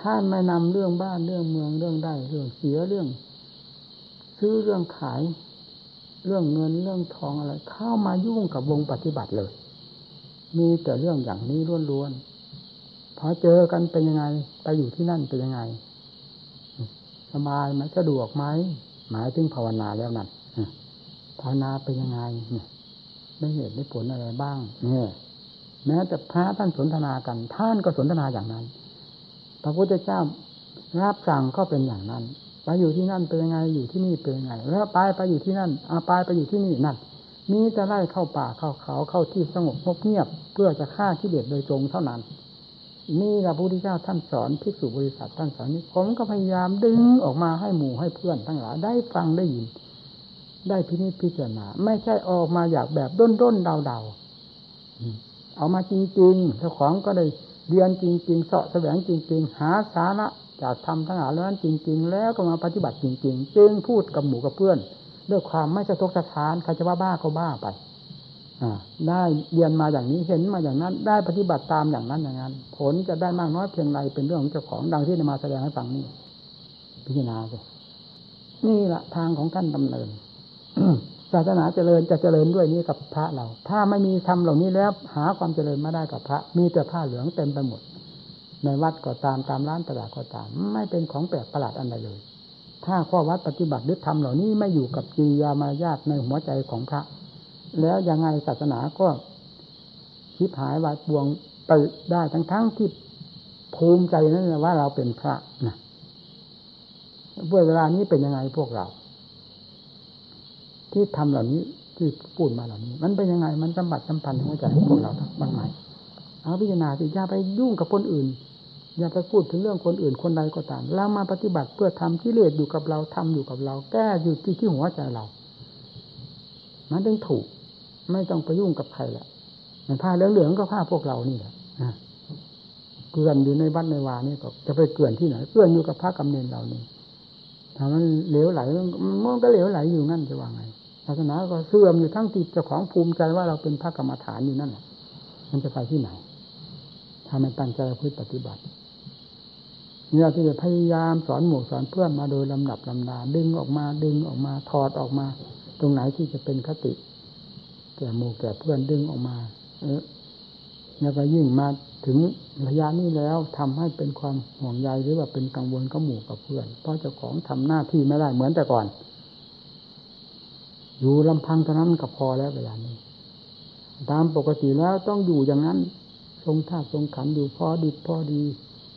S1: ท่านไม่นำเรื่องบ้านเรื่องเมืองเรื่องได้เรื่องเสียเรื่อง ซื้อเรื่องขาย เรื่องเงินเรื่องทองอะไร เข้ามายุ่งกับวงปฏิบัติเลย มีแต่เรื่องอย่างนี้ล้วนๆพอเจอกันเป็นยังไงไปอยู่ที่นั่นเป็นยังไง สบายไหมสะดวกไหมหมายถึงภาวนาแล้วนั่นภาวนาเป็นยังไงเนี่ยได้เหตุได้ผลอะไรบ้าง เนี่ย แม้แต่พระท่านสนทนากัน ท่านก็สนทนาอย่างนั้น พระพุทธเจ้ารับสั่งก็เป็นอย่างนั้น ไปอยู่ที่นั่นเป็นยังไงอยู่ที่นี่เป็นยังไง แล้วไปไปอยู่ที่นั่นอาไปไปอยู่ที่นี่นั่นมีแต่ไล่เข้าป่าเข้าเขาเข้าที่สงบงบเงียบ เพื่อจะฆ่าที่เด็ดโดยตรงเท่านั้น นี่พระพุทธเจ้าท่านสอนภิกษุบริษัทท่านสอนนี้ผมก็พยายามดึงออกมาให้หมู่ให้เพื่อนทั้งหลายได้ฟังได้ยิน ได้พินิจพิจารณาไม่ใช่ออกมาอยากแบบด้นด้นเดาเดา เอามาจริงๆเจ้าของก็ได้เรียนจริงๆเสาะแสวงจริง ๆ หาสาระจากทำทั้งหลายแล้วนั้นจริง ๆ แล้วก็มาปฏิบัติจริง ๆ จึงพูดกับหมู่กับเพื่อนด้วยความไม่สะทกสะท้านใครจะว่าบ้าก็บ้าไปได้เรียนมาอย่างนี้เห็นมาอย่างนั้น ได้ปฏิบัติตามอย่างนั้นอย่างนั้น ผลจะได้มากน้อยเพียงไรเป็นเรื่องของเจ้าของดังที่นมาแสดงให้ฟังนี่พิจารณาสินี่แหละทางของท่านดำเนิน ศาสนาเจริญจะเจริญด้วยนี้กับพระเรา ถ้าไม่มีทำเหล่านี้แล้วหาความเจริญไม่ได้กับพระ มีแต่ผ้าเหลืองเต็มไปหมด ในวัดก็ตามตามร้านตลาดก็ตาม ไม่เป็นของแปลกประหลาดอันใดเลย ถ้าข้อวัดปฏิบัติหรือทำเหล่านี้ไม่อยู่กับจียามายาทในหัวใจของพระ แล้วยังไงศาสนาก็คิดหายวายบวงไปได้ทั้งทั้งที่ภูมิใจนั่นแหละว่าเราเป็นพระนะเวลานี้เป็นยังไงพวกเรา ที่ทำเหล่านี้ที่พูดมาเหล่านี้ มันเป็นยังไงมันสัมบัติสัมพันธ์หัวใจของพวกเราบ้างไหมเอาพิจารณาสิอย่าไปยุ่งกับคนอื่น อย่าไปพูดถึงเรื่องคนอื่นคนใดก็ตามเรามาปฏิบัติเพื่อทำที่เลดอยู่กับเราทำอยู่กับเรา แก้อยู่ที่ที่หัวใจเรา มันต้องถูก ไม่ต้องไปยุ่งกับใครแหละมันผ้าเหลืองๆก็ผ้าพวกเรานี่แหละเกลื่อนอยู่ในวัดในวานี่ก็จะไปเกลื่อนที่ไหนเกลื่อนอยู่กับพระกำเนิดเรานี่ถ้ามันเหลวไหลมันก็เหลวไหลอยู่นั่นจะว่าไง ศาสนาก็เสื่อมอยู่ทั้งติดเจ้าของภูมิใจว่าเราเป็นพระกรรมฐานอยู่นั่นมันจะไปที่ไหนถ้ามันตั้งใจพึ่ปฏิบัติเนี่ยที่จะพยายามสอนหมู่สอนเพื่อนมาโดยลำดับลำดาดึงออกมาดึงออกมาถอดออกมา ตรงไหนที่จะเป็นคติแก่หมู่แก่เพื่อนดึงออกมา เออแล้วก็ยิ่งมาถึงระยะนี้แล้วทำให้เป็นความห่วงใยหรือว่าเป็นกังวลกับหมู่กับเพื่อนเพราะเจ้าของทำหน้าที่ไม่ได้เหมือนแต่ก่อน อยู่ลำพังเท่านั้นก็พอแล้วเวลานี้ ตามปกติแล้วต้องอยู่อย่างนั้น ทรงท่าทรงขันอยู่พอดีพอดี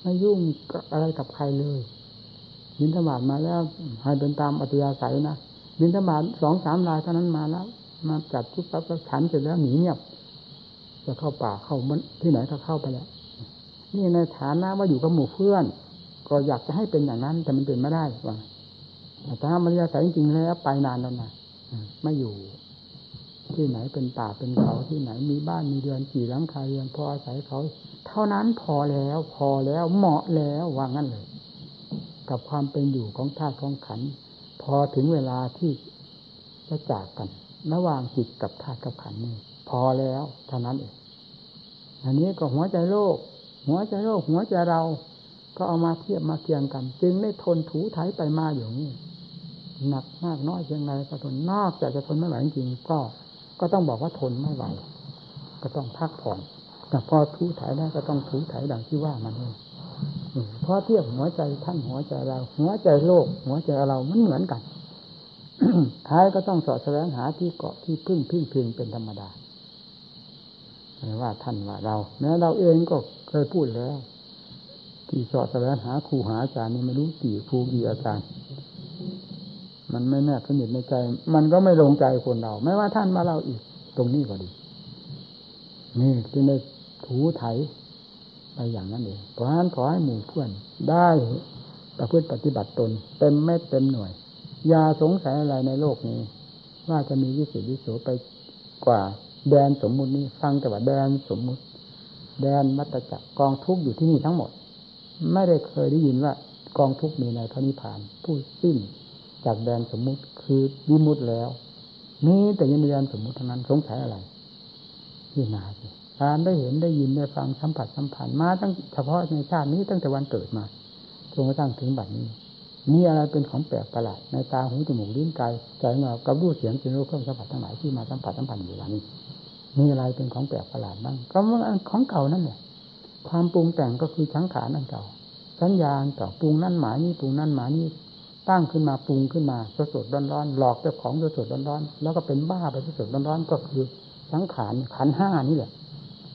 S1: ไม่ยุ่งอะไรกับใครเลยมินธบาตมาแล้วให้เป็นตามอัตยาศัยนะมินธบาตสองสามลายเท่านั้นมาแล้ว มาจัดทุกปั๊บแล้วขันเสร็จแล้วหนีเงียบจะเข้าป่าเข้ามันที่ไหนก็เข้าไปแล้วนี่ในฐานะว่าอยู่กับหมู่เพื่อน ก็อยากจะให้เป็นอย่างนั้น แต่มันเป็นไม่ได้ว่าแต่ถ้ามันยาศัยจริงๆแล้วไปนานแล้วนะ ไม่อยู่ ที่ไหนเป็นป่าเป็นเขาที่ไหนมีบ้านมีเรือนกี่หลังคาเรือนพออาศัยเขา เท่านั้นพอแล้ว พอแล้วเหมาะแล้วว่างั้นเลย กับความเป็นอยู่ของธาตุของขัน พอถึงเวลาที่จะจากกันระหว่างจิตกับธาตุกับขันนี่พอแล้วเท่านั้นเองอันนี้ก็หัวใจโลก หัวใจโลกหัวใจเรา ก็เอามาเทียบมาเคียงกัน จึงได้ทนถูไถไปมาอย่างนี้ หนักมากน้อยเพียงไรก็ทนนอกจากจะทนไม่ไหวจริงก็ ก็ต้องบอกว่าทนไม่ไหว ก็ต้องพักผ่อน แต่พอถูถ่ายได้ก็ต้องถูถ่ายดังที่ว่ามันเลยเพราะเทียบหัวใจท่านหัวใจเรา หัวใจโลก หัวใจเรามันเหมือนกันท้ายก็ต้องสอดแสวงหาที่เกาะที่พึ่งพึ่งพิงเป็นธรรมดาไม่ว่าท่านว่าเรา แม้เราเองก็เคยพูดแล้ว ที่สอดแสวงหาครูหาอาจารย์นี่ไม่รู้กี่ครูกี่อาจารย์ มันไม่แน่สนิทในใจ มันก็ไม่ลงใจคนเรา ไม่ว่าท่านมาเราอีก ตรงนี้ก็ดี นี่จึงได้ถูไถไปอย่างนั้นเองเพราะฉะนั้นขอให้หมู่เพื่อนได้ประพฤติปฏิบัติตน เต็มเม็ดเต็มหน่วย อย่าสงสัยอะไรในโลกนี้ ว่าจะมีวิสุทธิวิโสไปกว่า แดนสมมุตินี้ ฟังแต่ว่าแดนสมมุติ แดนมัตจักรกองทุกข์อยู่ที่นี่ทั้งหมด ไม่ได้เคยได้ยินว่ากองทุกข์มีในพระนิพพาน ผู้สิ้น จากแดนสมมุติคือวิมุตแล้วนี่แต่ยังมีแดนสมมุติเท่านั้นสงสัยอะไรที่นาสิการได้เห็นได้ยินได้ฟังสัมผัสสัมผัสมาตั้งเฉพาะในชาตินี้ตั้งแต่วันเกิดมาจนกระทั่งถึงบัดนี้ มีอะไรเป็นของแปลกประหลาดในตาหูจมูกลิ้นกายใจเรากับรูปเสียงจนรู้เครื่องสัมผัสทั้งหลายที่มาสัมผัสสัมพันธ์อยู่แล้วนี้มีอะไรเป็นของแปลกประหลาดบ้างก็มันของเก่านั่นแหละความปรุงแต่งก็คือชังขานั่นเก่าสัญญาณต่อปรุงนั่นหมายนี่ปรุงนั่นหมายนี่ ตั้งขึ้นมาปรุงขึ้นมาสดสดร้อนร้อนหลอกเจ้าของสดสดร้อนร้อนแล้วก็เป็นบ้าไปสดสดร้อนร้อนก็คือสังขารขันห้านี่แหละ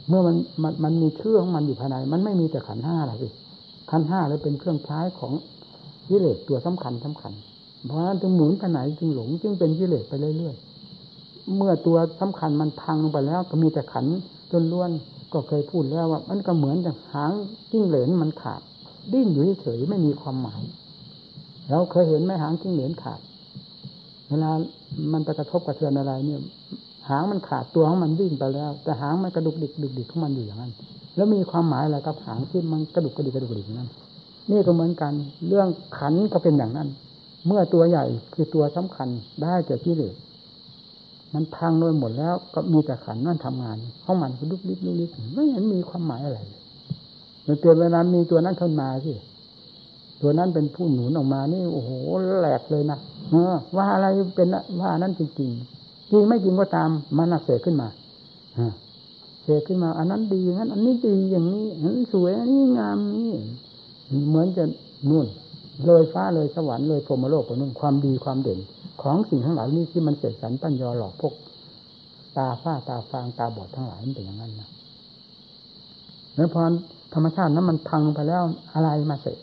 S1: เมื่อมันมันมันมีเชื่อของมันอยู่ภายใน มันไม่มีแต่ขันห้าหรอกสิขันห้าเลยเป็นเครื่องใช้ของกิเลสตัวสำคัญสำคัญ เพราะฉะนั้นจึงหมุนไปไหนจึงหลงจึงเป็นกิเลสไปเรื่อยๆเมื่อตัวสำคัญมันพังลงไปแล้ว ก็มีแต่ขันจนล้วนก็เคยพูดแล้วว่า มันก็เหมือนอย่างหางจิ้งเหลนมันขาด ดิ้นอยู่เฉยไม่มีความหมาย เราเคยเห็นไหมหางจิ้งเหลนขาด เวลามันไปกระทบกระเทือนอะไร เนี่ย หางมันขาดตัวของมันดิ้นไปแล้ว แต่หางมันกระดุกดิกดุกดิกของมันอยู่อย่างนั้น แล้วมีความหมายอะไรกับหางที่มันกระดุกกระดิกกระดุกกระดิกนั้นนี่ก็เหมือนกัน เรื่องขันก็เป็นอย่างนั้น เมื่อตัวใหญ่คือตัวสำคัญได้แก่ที่เหลือมันพังโดยหมดแล้วก็มีแต่ขันนั่นทำงานของมันก็ลุกลิบลุกลิบไม่เห็นมีความหมายอะไรเลยเตือนเวลามีตัวนั้นขึ้นมาสิ ตัวนั้นเป็นผู้หนุนออกมานี่โอ้โหแหลกเลยนะเออ ว่าอะไรเป็นว่านั้นจริงจริงจริงไม่จริงก็ตามมันนักเสกขึ้นมาเสกขึ้นมา อันนั้นดีงั้น อันนี้ดีอย่างนี้อันนี้สวยอันนี้งามนี่เหมือนจะนู่น เลยฟ้าเลยสวรรค์เลยพรมโลกไปนู่นความดีความเด่น ของสิ่งทั้งหลายนี้ที่มันเสกสรรปั้นยอหลอกพวกตาฝ้าตาฟางตาบอดทั้งหลายมันเป็นอย่างนั้นนะแล้วพอธรรมชาตินั้นมันพังไปแล้วอะไรมาเสก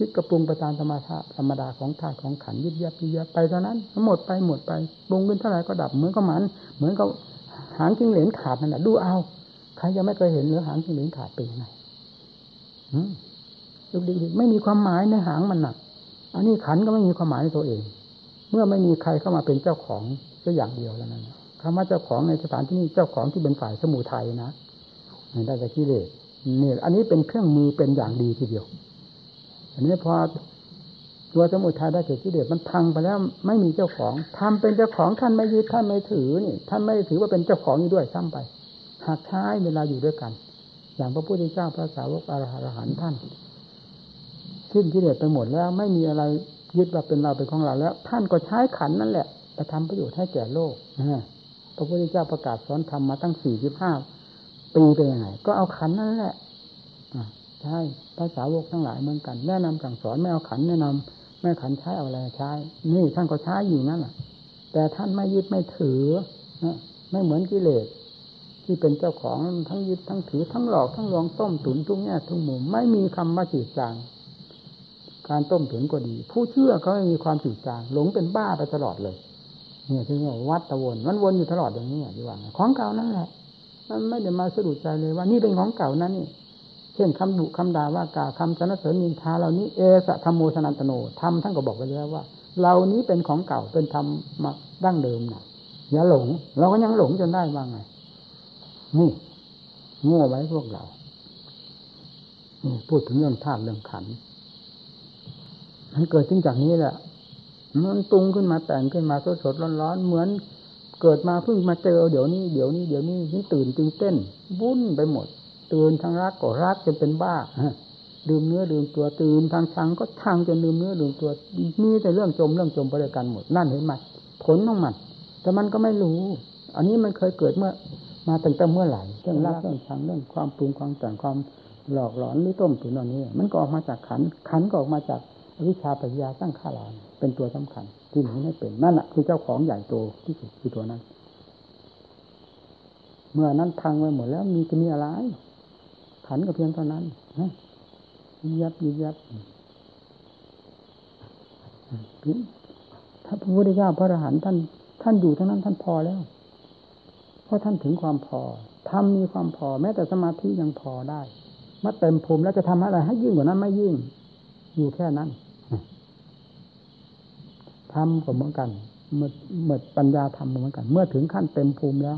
S1: คิดกระปรุงไปตามธรรมชาติธรรมดาของธาตุของขันยิบยับยิบยับไปเท่านั้นหมดไปหมดไปปรุงขึ้นเท่าไหร่ก็ดับเหมือนกับมันเหมือนกับหางจิ้งเหลนขาดนั่นแหละดูเอาใครยังไม่เคยเห็นหรือหางจิ้งเหลนขาดเป็นยังไงดูดีๆไม่มีความหมายในหางมันหนักอันนี้ขันก็ไม่มีความหมายในตัวเอง เมื่อไม่มีใครเข้ามาเป็นเจ้าของแค่อย่างเดียวแล้วนั้นคำว่าเจ้าของในสถานที่นี้เจ้าของที่เป็นฝ่ายสมุทัยนะได้แต่กิเลสเนี่ยอันนี้เป็นเครื่องมือเป็นอย่างดีทีเดียว อันนี้พอตัวสมุทัยได้เกิดกิเลสมันพังไปแล้วไม่มีเจ้าของทำเป็นเจ้าของท่านไม่ยึดท่านไม่ถือนี่ท่านไม่ถือว่าเป็นเจ้าของนี้ด้วยซ้ำไป หากใช้เวลาอยู่ด้วยกัน อย่างพระพุทธเจ้าพระสาวกอรหันต์ท่านสิ้นกิเลสไปหมดแล้วไม่มีอะไรยึดว่าเป็นเราเป็นของเราแล้ว ท่านก็ใช้ขันนั่นแหละไปทำประโยชน์ให้แก่โลกพระพุทธเจ้าประกาศสอนธรรมมาตั้งสี่สิบห้าปีเป็นยังไงก็เอาขันนั่นแหละ ใช่ภาษาวกทั้งหลายเหมือนกัน แนะนำสั่งสอนไม่เอาขันแนะนำไม่ขันใช้เอาอะไรใช้ นี่ท่านก็ใช้อยู่นั่นแหละแต่ท่านไม่ยึดไม่ถือไม่เหมือนกิเลสที่เป็นเจ้าของทั้งยึดทั้งถือทั้งหลอกทั้งลวงต้มตุ๋นทุกแง่ทุกมุมไม่มีคำว่าจืดจางการต้มตุ๋นก็ดี ผู้เชื่อเขาไม่มีความจืดจางหลงเป็นบ้าไปตลอดเลยเนี่ยที่ว่าวัดตะวนมันวนอยู่ตลอดอย่างนี้ดีว่าของเก่านั่นแหละ มันไม่ได้มาสะดุดใจเลยว่านี่เป็นของเก่านั่นนี่ เช่นคำดุคำด่าว่ากาคำสนเสริญนินทาเหล่านี้เอสะธรรมโมสนันตโนธรรมท่านก็บอกไว้แล้วว่าเหล่านี้เป็นของเก่าเป็นธรรมมาดั้งเดิมนะอย่าหลง เราก็ยังหลงจนได้ว่างไงนี่ง่ไว้พวกเราพูดถึงเรื่องธาตุเรื่องขันมันเกิดขึ้นจากนี้แหละมันตุงขึ้นมาแต่งขึ้นมาสดสดร้อนๆเหมือนเกิดมาเพิ่งมาเจอเดี๋ยวนี้เดี๋ยวนี้เดี๋ยวนี้นี่ตื่นจึงเต้นวุ่นไปหมด ตื่นทางรักก็รักจนเป็นบ้าลืมเนื้อลืมตัวตื่นทางชังก็ชังจนลืมเนื้อลืมตัวมีแต่เรื่องจมเรื่องจมไปด้วยกันหมดนั่นเห็นไหมผลของมัน แต่มันก็ไม่รู้ อันนี้มันเคยเกิดเมื่อ มาตั้งแต่เมื่อไหร่เรื่องรักเรื่องชังเรื่องความปรุงความแต่งความหลอกหลอนหรือต้มตุ๋นอันนี้ มันก็ออกมาจากขันขันก็ออกมาจากวิชาปัญญาสร้างข้าลานเป็นตัวสำคัญที่หนีไม่เป็นนั่นแหะคือเจ้าของใหญ่โตที่สุดคือตัวนั้น เมื่อนั้นพังไปหมดแล้วมีจะมีอะไร ขันก็เพียงเท่านั้นยิยับยิยับถ้าพระพุทธเจ้าพระอรหันต์ท่าน ท่านอยู่ทั้งนั้นท่านพอแล้ว เพราะท่านถึงความพอทำมีความพอ แม้แต่สมาธิยังพอได้มาเต็มภูมิแล้วจะทำอะไรให้ยิ่งกว่านั้นไม่ยิ่ง อยู่แค่นั้นทำก็เหมือนกัน เมื่อเมื่อปัญญาทำเหมือนกัน เมื่อถึงขั้นเต็มภูมิแล้ว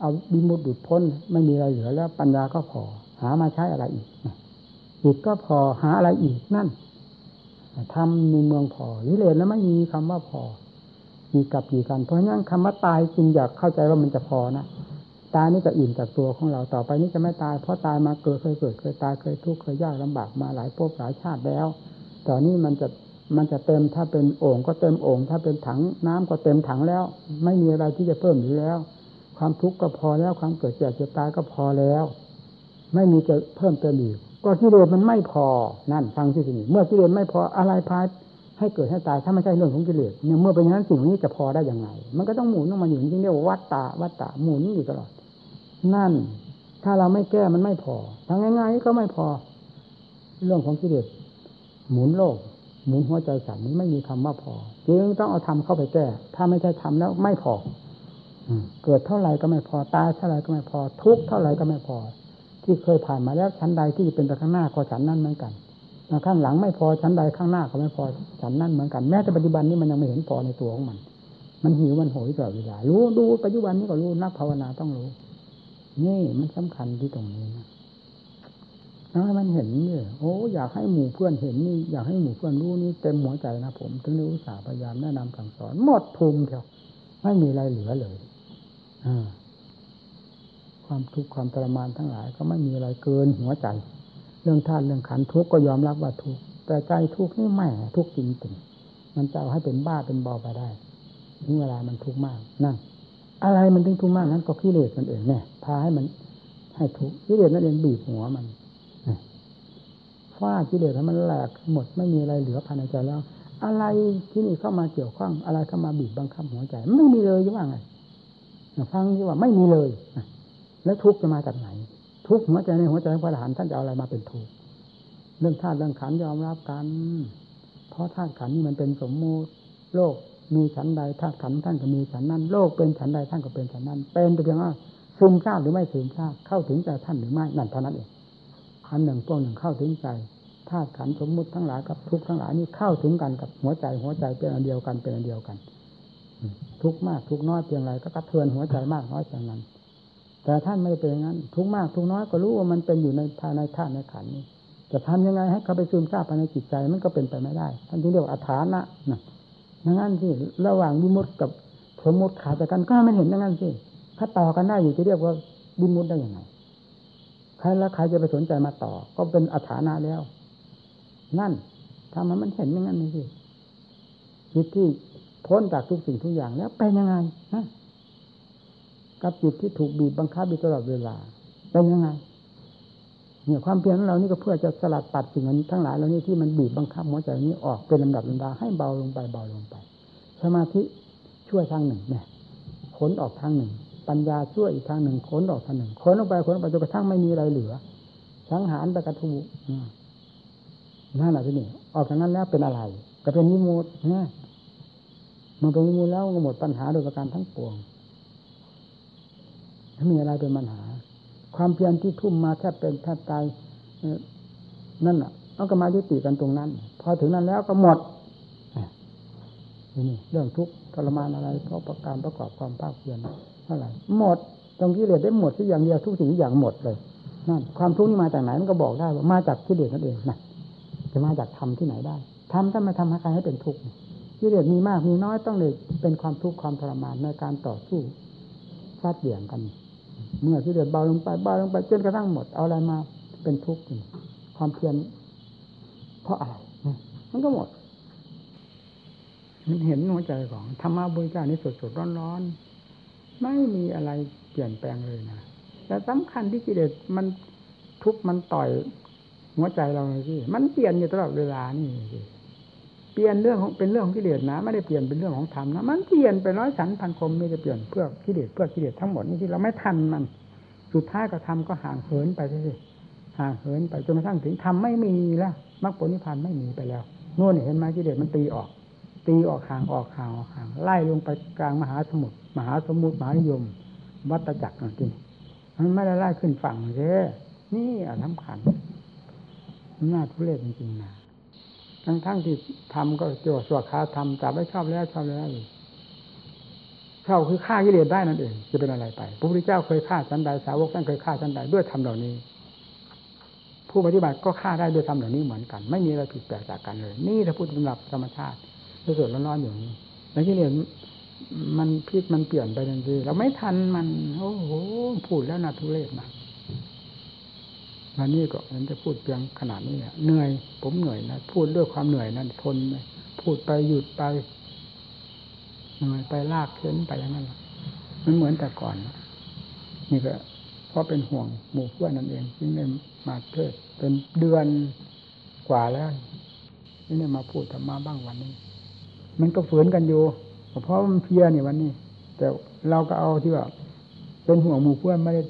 S1: เอาดิมุดดุดพ้น ไม่มีอะไรเหลือแล้ว ปัญญาก็พอ หามาใช้อะไรอีกอีกก็พอหาอะไรอีกนั่นทำในเมืองพอวิเลนแล้วไม่มีคำว่าพอ มีกับกี่กัน เพราะงั้นคำว่าตายจริงอยากเข้าใจว่ามันจะพอนะตายนี่จะอิ่มจากตัวของเราต่อไปนี้จะไม่ตาย เพราะตายมาเกิดเคยเกิดเคยตายเคยทุกข์เคยยากลำบากมาหลายภพหลายชาติแล้วตอนนี้มันจะมันจะเต็มถ้าเป็นโอ่งก็เต็มโอ่งถ้าเป็นถังน้ำก็เต็มถังแล้ว ไม่มีอะไรที่จะเพิ่มอยู่แล้วคความทุกข์ก็พอแล้วความเกิดเจ็บเจ็บตายก็พอแล้ว ไม่มีจะเพิ่มเติมอีกก็กิเลสมันไม่พอนั่นฟังที่นี่เมื่อกิเลสไม่พออะไรพาให้เกิดให้ตายถ้าไม่ใช่เรื่องของกิเลสเนี่ยเมื่อเป็นอย่างนั้นสิ่งนี้จะพอได้ยังไงมันก็ต้องหมุนต้องมาอยู่จริงเรียกว่าวัตตาวัตตาหมุนอยู่ตลอด นั่น ถ้าเราไม่แก้มันไม่พอทางง่ายๆก็ไม่พอ เรื่องของกิเลสหมุนโลก หมุนหัวใจสัตว์นี้ไม่มีคำว่าพอจึงต้องเอาทำเข้าไปแก้ ถ้าไม่ใช่ทำแล้วไม่พอเกิดเท่าไหร่ก็ไม่พอตายเท่าไหร่ก็ไม่พอ ทุกเท่าไหร่ก็ไม่พอ ที่เคยผ่านมาแล้วชั้นใดที่จะเป็นไปข้างหน้าก็ชั้นนั้นเหมือนกันข้างหลังไม่พอชั้นใดข้างหน้าก็ไม่พอชั้นนั้นเหมือนกันแม้แต่ปัจจุบันนี้มันยังไม่เห็นพอในตัวของมัน มันหิวมันโหยตลอดเวลารู้ดูปัจจุบันนี้ก็รู้นักภาวนาต้องรู้ นี่มันสำคัญที่ตรงนี้นะให้มันเห็นเนี่ยโอ้อยากให้หมู่เพื่อนเห็นนี่อยากให้หมู่เพื่อนรู้นี่เต็มหัวใจนะผมถึงได้อุตส่าห์พยายามแนะนำสั่งสอนหมดทุมเถอะไม่มีอะไรเหลือเลยอ่า ความทุกข์ความทรมานทั้งหลาย ก็ไม่มีอะไรเกินหัวใจ เรื่องท่านเรื่องขันทุกข์ก็ยอมรับว่าทุกข์แต่ใจทุกข์นี่แม่ทุกข์จริงๆมันจะเอาให้เป็นบ้าเป็นบอไปได้ถึงเวลามันทุกข์มากนั่นอะไรมันถึงทุกข์มากนั้นก็กิเลสมันเองเนี่ยพาให้มัน ให้ทุกข์กิเลสนั่นเองบีบหัวมันฟาดกิเลสให้มันแหลกหมดไม่มีอะไรเหลือภายในใจแล้ว อะไรที่นี่เข้ามาเกี่ยวข้องอะไรเข้ามาบีบบังคับหัวใจ ไม่มีเลยยังว่าไงฟังที่ว่าไม่มีเลย แล้วทุกข์จะมาจากไหน ทุกข์หัวใจในหัวใจของพระอรหันต์ท่านจะเอาอะไรมาเป็นทุกข์เรื่องธาตุเรื่องขันยอมรับกัน เพราะธาตุขันนี่มันเป็นสมมุติโลกมีฉันใดธาตุขันท่านก็มีฉันนั้น โลกเป็นฉันใดท่านก็เป็นฉันนั้น เป็นแต่เพียงว่าซึมซาบหรือไม่ซึมซาบเข้าถึงใจท่านหรือไม่นั่นเท่านั้นเองอันหนึ่งพวกหนึ่งเข้าถึงใจธาตุขันสมมุติทั้งหลายกับทุกทั้งหลายนี่เข้าถึงกันกับหัวใจหัวใจเป็นอันเดียวกันเป็นอันเดียวกัน ทุกมากทุกน้อยเพียงไรก็กระเทือนหัวใจมากน้อยอย่างนั้น แต่ท่านไม่เป็นอย่างนั้น ทุกมากทุกน้อยก็รู้ว่ามันเป็นอยู่ในภายในธาตุในขันนี้จะทำยังไงให้เขาไปซึมซาบภายในจิตใจมันก็เป็นไปไม่ได้ท่านจึงเรียกว่าอัฐานะนะอย่างนั้นสิระหว่างวิมุตกับสมมติขาดจากกันก็ไม่เห็นอย่างนั้นสิถ้าต่อกันได้อยู่จะเรียกว่าวิมุตได้ยังไงใครแล้วใครจะไปสนใจมาต่อ ก็เป็นอัฐานะแล้ว นั่นทำให้มันเห็นอย่างนั้นนี่สิจิตที่พ้นจากทุกสิ่งทุกอย่างแล้วเป็นยังไงนะ กับจิตที่ถูกบีบบังคับอยู่ตลอดเวลาเป็นยังไงเนี่ยความเพียรของเรานี่ก็เพื่อจะสลัดปัดสิ่งนี้ทั้งหลายเหล่านี้ที่มันบีบบังคับหัวใจนี้ออกเป็นลำดับลำดาให้เบาลงไปเบาลงไป สมาธิช่วยทางหนึ่งเนี่ยขนออกทางหนึ่ง ปัญญาช่วยอีกทางหนึ่งขนออกทางหนึ่งขนออกไปขนออกไปจนกระทั่งไม่มีอะไรเหลือ สังหารไปกระทูนั่นแหละที่นี่ออกจากนั้นแล้วเป็นอะไร ก็เป็นนิมุตเนี่ยมันเป็นนิมุตแล้วก็หมดปัญหาโดยประการทั้งปวง ถ้ามีอะไรเป็นปัญหา ความเพียรที่ทุ่มมาแทบเป็นแทบตายนั่นแหละเอาก็มายุติกันตรงนั้น พอถึงนั้นแล้วก็หมดนี่เรื่องทุกข์ทรมานอะไรเพราะประการประกอบความภาคเพียรเท่าไหร่หมดตรงกิเลสได้หมดทุกอย่างเดียวทุกสิ่งทุกอย่างหมดเลยนั่นความทุกข์นี่มาจากไหนมันก็บอกได้ว่ามาจากกิเลสนั่นเองนะจะมาจากธรรมที่ไหนได้ทำถ้ามาทำให้ใครให้เป็นทุกข์กิเลสมีมากมีน้อยต้องเลยเป็นความทุกข์ความทรมานในการต่อสู้ฟาดเบี่ยงกัน เมื่อกิเลสเบาลงไปเบาลงไปจนกระทั่งหมดเอาอะไรมา เป็นทุกข์ความเพียรเพราะอะไรมันก็หมด มันเห็นหัวใจของธรรมะบริจานี่สดสดร้อนร้อนไม่มีอะไรเปลี่ยนแปลงเลยนะแต่สำคัญที่กิเลสมันทุกข์มันต่อยหัวใจเราเลยที่มันเปลี่ยนอยู่ตลอดเวลานี่ ปลี่ยนเรื่องของเป็นเรื่องของกิเลสนะไม่ได้เปลี่ยนเป็นเรื่องของธรรมนะมันเปลี่ยนไปร้อยสันพันคมไม่ได้เปลี่ยนเพื่อกิเลสเพื่อกิเลสทั้งหมดนี่ที่เราไม่ทันมัน สุดท้ายก็ทำก็ห่างเหินไปสิห่างเหินไปจนกระทั่งถึงทำไม่มีแล้วมรรคผลนิพพานไม่มีไปแล้วโน่นเห็นไหมกิเลสมันตีออก ตีออกห่างออกห่างออกห่างไล่ลงไปกลางมหาสมุทรมหาสมุทรมหานิยม วัตจักรจริงมันไม่ได้ไล่ขึ้นฝั่งเลยนี่อะสำคัญน่าทุเรศจริงๆนะ ทั้งทั้งที่ทำก็โจสวดคาทำจับไม่ชอบแล้วชอบแล้วชอบคือฆ่ากิเลสได้นั่นเองจะเป็นอะไรไปพระพุทธเจ้าเคยฆ่าชันใดสาวกท่านเคยฆ่าชันใดด้วยธรรมเหล่านี้ ผู้ปฏิบัติก็ฆ่าได้ด้วยธรรมเหล่านี้เหมือนกัน ไม่มีอะไรผิดแปลกจากกันเลย นี่ถ้าพูดเป็นหลักธรรมชาติสดร้อนๆอย่างนี้แล้วกิเลสมันพลิกมันเปลี่ยนไปทันทีเราไม่ทันมัน โอ้โหพูดแล้วนาทุเรศ มากวันนี้ก็มันจะพูดเพียงขนาดนี้เหนื่อย ผมเหนื่อยนะพูดด้วยความเหนื่อยนั้นทนพูดไปหยุดไปเหนื่อยไปลากเข็นไปอย่างนั้นมันเหมือนแต่ก่อนนี่ก็เพราะเป็นห่วงหมู่เพื่อนนั่นเองจึงได้มาเทศเป็นเดือนกว่าแล้วนี่ได้มาพูดธรรมะบ้างวันนี้ มันก็ฝืนกันอยู่เพราะมันเพียนี่วันนี้ แต่เราก็เอาที่ว่าเป็นห่วงหมู่เพื่อนไม่ได้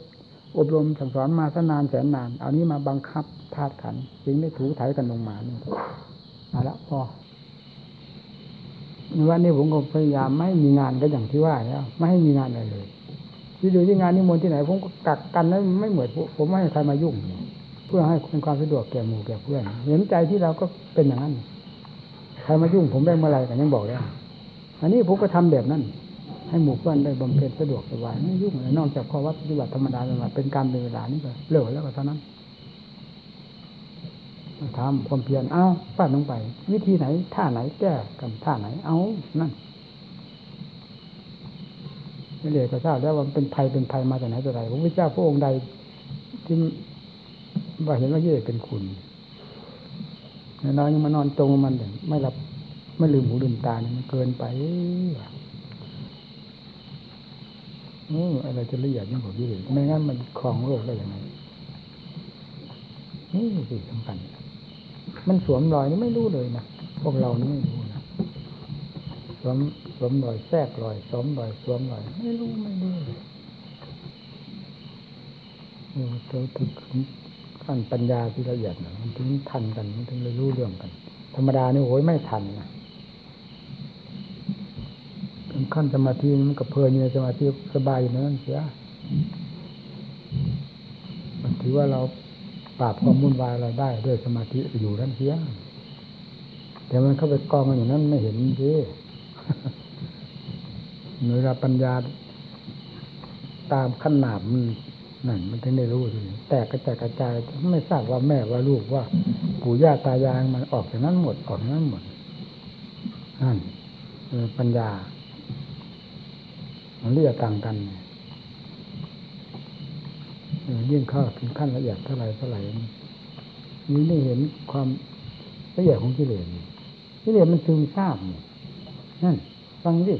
S1: อบรมสั่งสอนมาสนานแสนนาน เอานี้มาบังคับธาตุขันจึงได้ถูถ่ายกันลงมานี่เอาละพอวันนี้ผมก็พยายามไม่มีงานก็อย่างที่ว่าแล้วไม่ให้มีงานอะไรเลยที่ดูที่งานนิมนต์ที่ไหน ผมก็กักกันแล้วไม่เหมือนผมไม่ให้ใครมายุ่ง เพื่อให้เป็นความสะดวกแก่หมู่แก่เพื่อนเห็นใจที่เราก็เป็นอย่างนั้นใครมายุ่งผมได้เมื่อไรกันยังบอกแล้วอันนี้ผมก็ทำแบบนั้น ให้หมู่เพื่อนได้บำเพ็ญสะดวกสบายไม่ยุ่งเลยนอกจากข้อวัดปฏิบัติธรรมดาเป็นการเป็นเวลานี่ก็เลิกแล้วก็เท่านั้นทำความเพียรเอาฟาดลงไป วิธีไหน ท่าไหนแก้กันท่าไหนเอานั่นนี่เลยก็ทราบแล้วว่าเป็นภัยเป็นภัยมาจากไหนจากไหนพระพุทธเจ้าพระองค์ใดที่ว่าเห็นว่าเย่เป็นคุณน้อยยังมานอนตรงมันไม่รับไม่ลืมหูลืมตาเนี่ยมันเกินไป อออะไรจะละเอียดยิ่งกว่ายี่ไม่งั้นมันคลองโลกได้ยังไงนี่สิสำคัญมันสวมรอยนี่ไม่รู้เลยนะพวกเรานี่ไม่รู้นะสวมสวมรอยแทรกรอยสวมรอยสวมรอย ไม่รู้ไม่รู้เลยโอ้ตัวถึงขั้นปัญญาที่ละเอียดนะมันถึงทันกันมันถึงเลยรู้เรื่องกัน ธรรมดานี่โอ้ยไม่ทันนะ ขั้นสมาธิมันก็เพลินอยู่ในสมาธิสบายอยู่นั่นเสียมันถือว่าเราปราบความวุ่นวายเราได้ด้วยสมาธิอยู่นั่นเสียแต่มันเข้าไปกองกันอย่างนั้นไม่เห็นสิเวลาปัญญาตามขั้นหนามนั่นมันถึงได้รู้สิแตกกระจายกระจายไม่ทราบว่าแม่ว่าลูกว่าปู่ย่าตายายมันออกจากนั้นหมดออกจากนั้นหมดนั่นปัญญา มันเรียกต่างกันยิ่งเข้าถึงขั้นละเอียดเท่าไรเท่าไรนี่ไม่เห็นความละเอียดของกิเลสกิเลสมันซึมซาบนั่นฟังดิ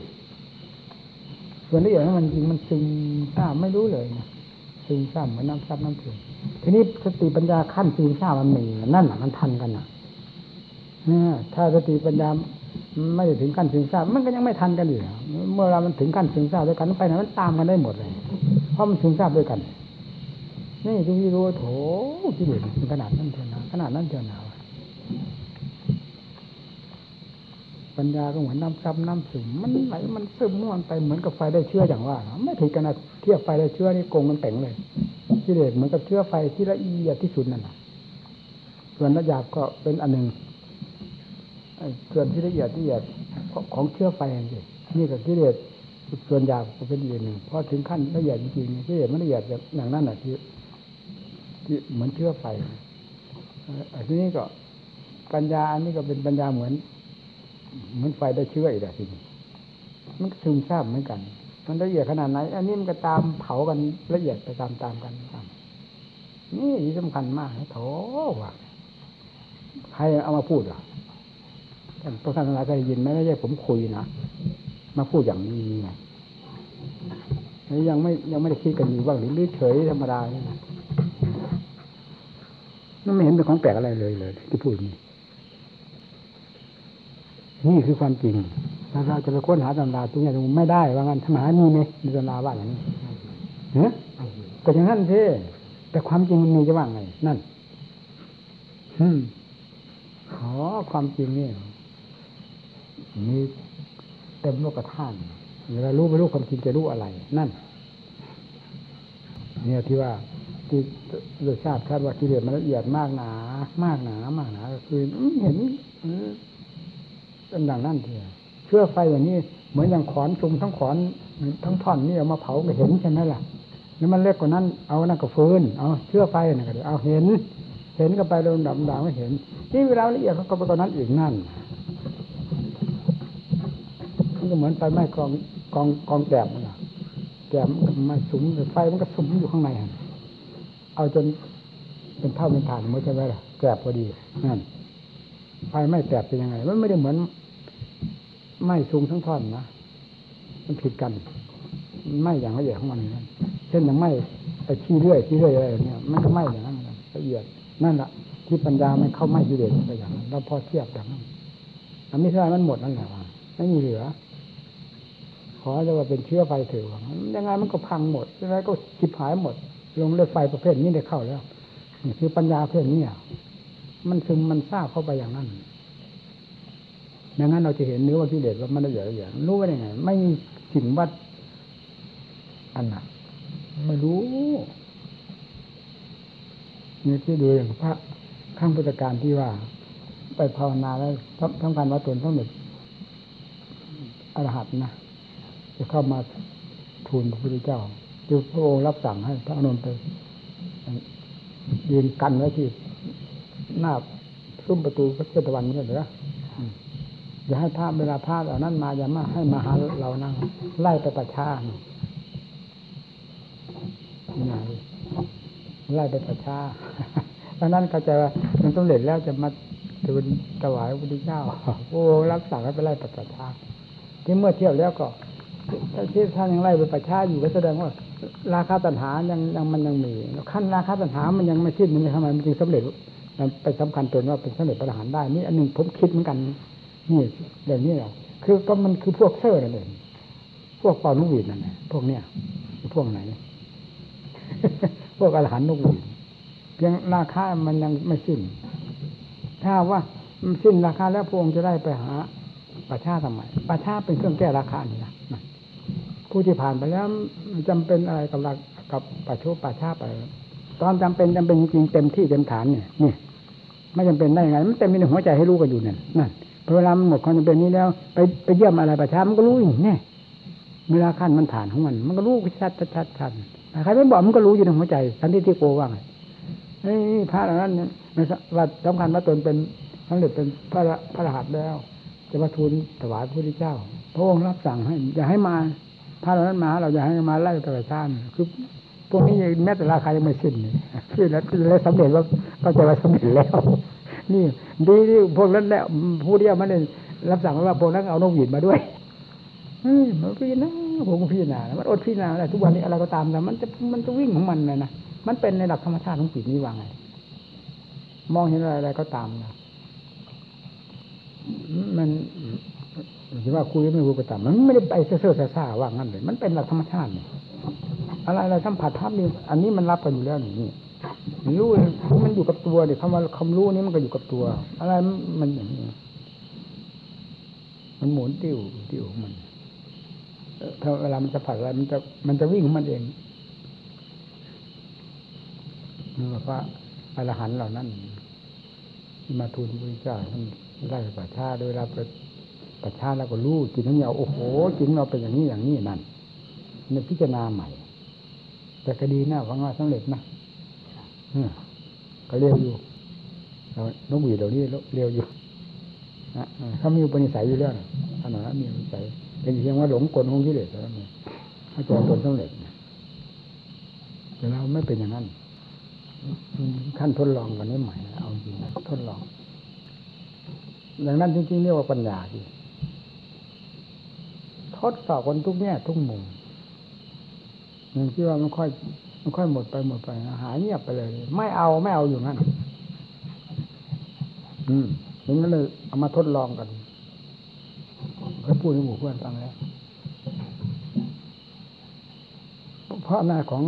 S1: ส่วนละเอียดมันจริงมันซึมซาบไม่รู้เลยนะซึมซาบเหมือนน้ำซับน้ำซึมทีนี้สติปัญญาขั้นซึมซาบมันมีนั่นแหละมันทันกันนะถ้าสติปัญญา ไม่ถึงขั้นซึมซาบมันก็ยังไม่ทันกันอยู่เมื่อเรามันถึงขั้นซึมซาบด้วยกันไปไหนมันตามกันได้หมดเลย เพราะมันซึมซาบด้วยกันนี่จึงรู้ว่าโถที่เด็ดขนาดนั้นเท่านาขนาดนั้นเท่านาปัญญาก็เหมือนน้ำซับน้ำซึมมันไหลมันซึมม้วนไปเหมือนกับไฟได้เชื้ออย่างว่า ไม่ถึงกันนะเทียบไฟได้เชื้อนี่โกงมันแต่งเลยที่เด็ดเหมือนกับเชื้อไฟที่ละเอียดที่สุดนั่นแหะส่วนระยาบก็เป็นอันหนึ่ง ส่วนที่ละเอียดละเอียดของเชื้อไฟนี่นี่กับกิเลสส่วนยาก็เป็นอีกหนึ่งพอถึงขั้นละเอียดจริงๆกิเลสมันละเอียดอย่างนั้นแหะที่ที่เหมือนเชื้อไฟอันนี้ก็ปัญญาอันนี้ก็เป็นปัญญาเหมือน เหมือนไฟได้เชื้ออีกแล้วทีนี้มันซึมซาบเหมือนกัน มันละเอียดขนาดไหน อันนี้มันก็ตามเผากันละเอียดไปตามๆกันนี่ที่สำคัญมากโถว่ะใครเอามาพูดอะ ท่านพระท่านอะไรเคยยินไหมไม่ใช่ผมคุยนะมาพูดอย่างนี้ไงยังไม่ยังไม่ได้คิดกันอยู่บ้างหรือเฉยธรรมดาเนี่ยนั่นไม่เห็นเป็นของแปลกอะไรเลยเลย ที่พูดนี่นี่คือความจริงถ้าเราจะไปค้นหาตำราตรงนี้ไม่ได้ว่างั้นธรรมะนี่ไหมตำราว่าอย่างนี้เฮ้ยก็อย่างนั้นสิแต่ความจริงมันมีจะว่าไง นั่น อืมอ๋อความจริงนี่ มีเต็มโลกธาตุเวลารู้ไม่รู้ความจริงจะรู้อะไร นั่น เนี่ยที่ว่าที่เราทราบคาดว่ากิเลสมันละเอียดมากหนา มากหนามากหนาก็คือเห็นเป็นดังนั้นเทีเชื่อไฟอย่างนี้ เหมือนอย่างขอนซุมทั้งขอนทั้งท่อนนี่เอามาเผาก็เห็นใช่ไหมล่ะแล้วมันเล็กกว่านั้น เอานั่นก็ฟืนเอาเชื่อไฟนั่นก็เอาเห็น เห็นก็ไปโดนดำดำไม่เห็น นี่เวลาละเอียดก็ไปกว่านั้นอีกนั่น มันก็เหมือนไฟไหม้กองกองกองแกบนะแกบมันมาสุมไฟมันก็สุมอยู่ข้างในเอาจนเป็นเท่าเป็นฐานมันใช่ไหมล่ะแกบพอดีนั่นไฟไม่แกบเป็นยังไง มันไม่ได้เหมือนไหม้สูงทั้งท่อนนะมันผิดกันไหม้อย่างละเอียดของมันนั่นเช่นอย่างไม่ไปชี้เรื่อยชี้เรื่อยอะไรเนี่ยมันก็ไม่อย่างนั้นละเอียดนั่นแหละที่ปัญญามันเข้าไม่กิเลสไปอย่างนั้นเราพอเทียบอย่างนั้นอันนี้ถ้ามันหมดนั่นแหละไม่มีเหลือ อจะว่าเป็นเชื้อไฟเถือะยังไงมันก็พังหมดยังไงก็จิบหายหมด ลงเลือไฟประเภทนี้ได้เข้าแล้วนี่คือปัญญาประเภทนี้มันซึมมันทราบเข้าไปอย่างนั้นดังนั้นเราจะเห็นเนื้อว่ากิเลสว่ามันละเอียดละเอียดรู้ว่ายังไง ไม่มีสิ่งวัดอันน่ะไม่รู้นี่ที่ดูอย่างพระข้างพุทธการที่ว่า ไปภาวนาแล้วทำการวัดตนต้องเด็ดอรหัตนะ จะเข้ามาทูลพระพุทธเจ้าคือพระองค์รับสั่งให้พระอนุนไปยืนกันไว้ที่หน้าซุ้มประตูพระเจ้าตะวันนี่เหรออย่าให้ภาพเวลาภาพเหล่านั้นมาอย่ามาให้มาหาเรานั่งไล่ไปประชาไงไล่ไปประชาดังนั้นเขาจว่ามันสำเร็จแล้วจะมาทูลถวายพระพุทธเจ้าโอ้รับสั่งให้ไปไล่ไปประชาที่เมื่อเที่ยวแล้วก็ ที่ท่านยังไล่ไปประชาอยู่ก็แสดงว่า ราคาตัณหายังยังมันยังมีขั้นราคาตัณหามันยังไม่สิ้นมันทำไมมันจึงสำเร็จมันไปสำคัญตัวว่าเป็นสำเร็จประหารได้นี่อันหนึ่งผมคิดเหมือนกันนี่เรื่องนี้แหละคือก็มันคือพวกเซอร์นั่นเองพวกป่านุวีดนั่นแหละพวกเนี้ยพวกไหน พวกอรหันต์นุวีดเพียงราคามันยังไม่สิ้น ถ้าว่ามันสิ้นราคาแล้วพระองค์จะได้ไปหาประชาทำไมประชาเป็นเครื่องแก้ราคานี่นะ ผู้ที่ผ่านไปแล้วจำเป็นอะไรกับกับป่าโชป่าชาไปตอนจำเป็นจำเป็นจริงเต็มที่เต็มฐานเนี่ยนี่ไม่จำเป็นได้ยังไงมันเต็มในหัวใจให้รู้กันอยู่นั่นนั่นเวลามันหมดความจำเป็นนี้แล้ว ไปไปเยี่ยมอะไรประชามันก็รู้อย่างนี้เวลาขั้นมันผ่านของมัน มันก็รู้ชัดชัดชัดชัดใครไม่บอกมันก็รู้อยู่ในหัวใจทันทีที่โกว่างเฮ้ยพระเหล่านั้นว่าสำคัญว่าตนเป็นทั้งเด็ดเป็นพระพระรหัสแล้ว จะมาทูลถวายพระพุทธเจ้า พระองค์รับสั่งให้อย่าให้มา พระเหล่านั้นมา เราจะให้มาไล่ประชาคือพวกนี้แม้แต่ราคายังไม่สิ้นเลยคือแล้วแล้วสำเร็จว่าก็จะว่าสำเร็จแล้ว นี่ดีที่พวกนั้นแล้วผู้เดียวมันเนี่ยรับสั่งว่าพวกนั้นเอานกหวีดมาด้วยเฮ้ยมันพี่นะผมพี่นามันอดพี่นาอะไรทุกวันนี้อะไรก็ตามแต่มันจะมันจะวิ่งของมันเลยนะมันเป็นในหลักธรรมชาติของจิตนี้ว่าไง มองเห็นอะไรอะไรก็ตามนะมัน ถือว่าคุยไม่คุยก็ตามมันไม่ได้ไปเซ่อเซ่าว่างั้นเลย มันเป็นหลักธรรมชาติอะไรอะไรสัมผัสภาพนี้อันนี้มันรับกันอยู่แล้วนี่รู้มันอยู่กับตัวเดี๋ยวคำว่าคำรู้นี้มันก็อยู่กับตัว อะไรมันอย่างนี้มันหมุนติ้วติ้วมันถ้าเวลามันจะผัดอะไรมันจะมันจะวิ่งของมันเองนี่ว่าอรหันต์เหล่านั้นมาทูลพระเจ้าท่านไล่ป่าชาโดยเราไป ป่าชาแล้วก็รู้จิตของเราโอ้โหจิตเราเป็นอย่างนี้อย่างนี้นั่นเนี่ยพิจารณาใหม่ แต่คดีหน้าฟังว่าสำเร็จนะก็เร็วอยู่น้องหวีเดี๋ยวนี้เร็วอยู่เขามีอุปนิสัยอยู่แล้วขนาดนั้นมีอุปนิสัยเป็นเพียงว่าหลงกลของกิเลสแล้วนี่ถ้าจะตนสำเร็จแต่เราไม่เป็นอย่างนั้นขั้นทดลองกันนี้ใหม่เอาจริงทดลองดังนั้นจริงๆเรียกว่าปัญญาที่ ทดสอบคนทุกแง่ทุกมุมอย่งที่ว่ามันค่อยมันค่อยหมดไปหมดไปหายเงียบไปเลย ไม่เอาไม่เอาอยู่นั่นอืมถึงนั้นเลยเอามาทดลองกันเคยพูดให้หมู่เพื่อนฟังแล้วเพราะหน้าของ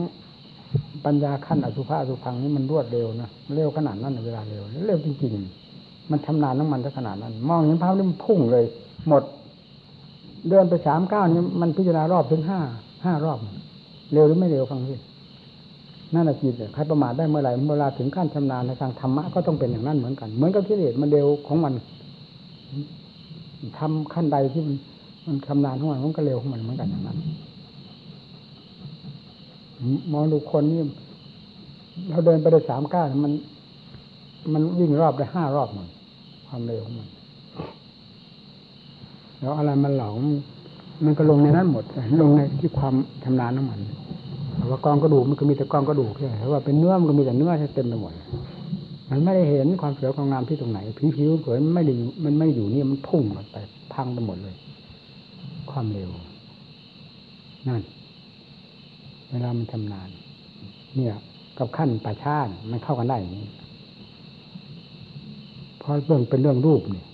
S1: ปัญญาขั้นอสุภะอสุพังนี่มันรวดเร็วนะเร็วขนาดนั้นเวลาเร็วเร็วจริงๆมันชำนาญน้ำมันขนาดนั้น มองเห็นภาพนี่มันพุ่งเลย หมด เดินไปสามเก้านี่มันพิจารณารอบถึงห้าห้ารอบ เร็วหรือไม่เร็วฟังสินั่นแหละจิตใครประมาทได้เมื่อไหร่เวลาถึงขั้นชำนาญในทางธรรมะก็ต้องเป็นอย่างนั้นเหมือนกัน เหมือนกับกิเลสมันเร็วของมันทำขั้นใดที่มันมันชำนาญของมันมันก็เร็วของมันเหมือนกันอย่างนั้นมองดูคนนี่เราเดินไปได้สามก้าวมัน มันวิ่งรอบได้ห้ารอบมันความเร็วของมัน แล้วอะไรมันหลงมันก็ลงในนั้นหมดลงในที่ความชำนาญของมันว่ากองกระดูกมันก็มีแต่กองกระดูกแค่ว่าเป็นเนื้อมันก็มีแต่เนื้อเต็มไปหมดมันไม่ได้เห็นความสวยความงามที่ตรงไหนผิวผิวสวยมันไม่ได้มันไม่อยู่นี่มันพุ่งไปพังไปหมดเลย ความเร็วนั่น เวลามันชำนาญเนี่ย กับขั้นป่าชาติมันเข้ากันได้อย่างนี้เพราะเรื่องเป็นเรื่องรูปนี่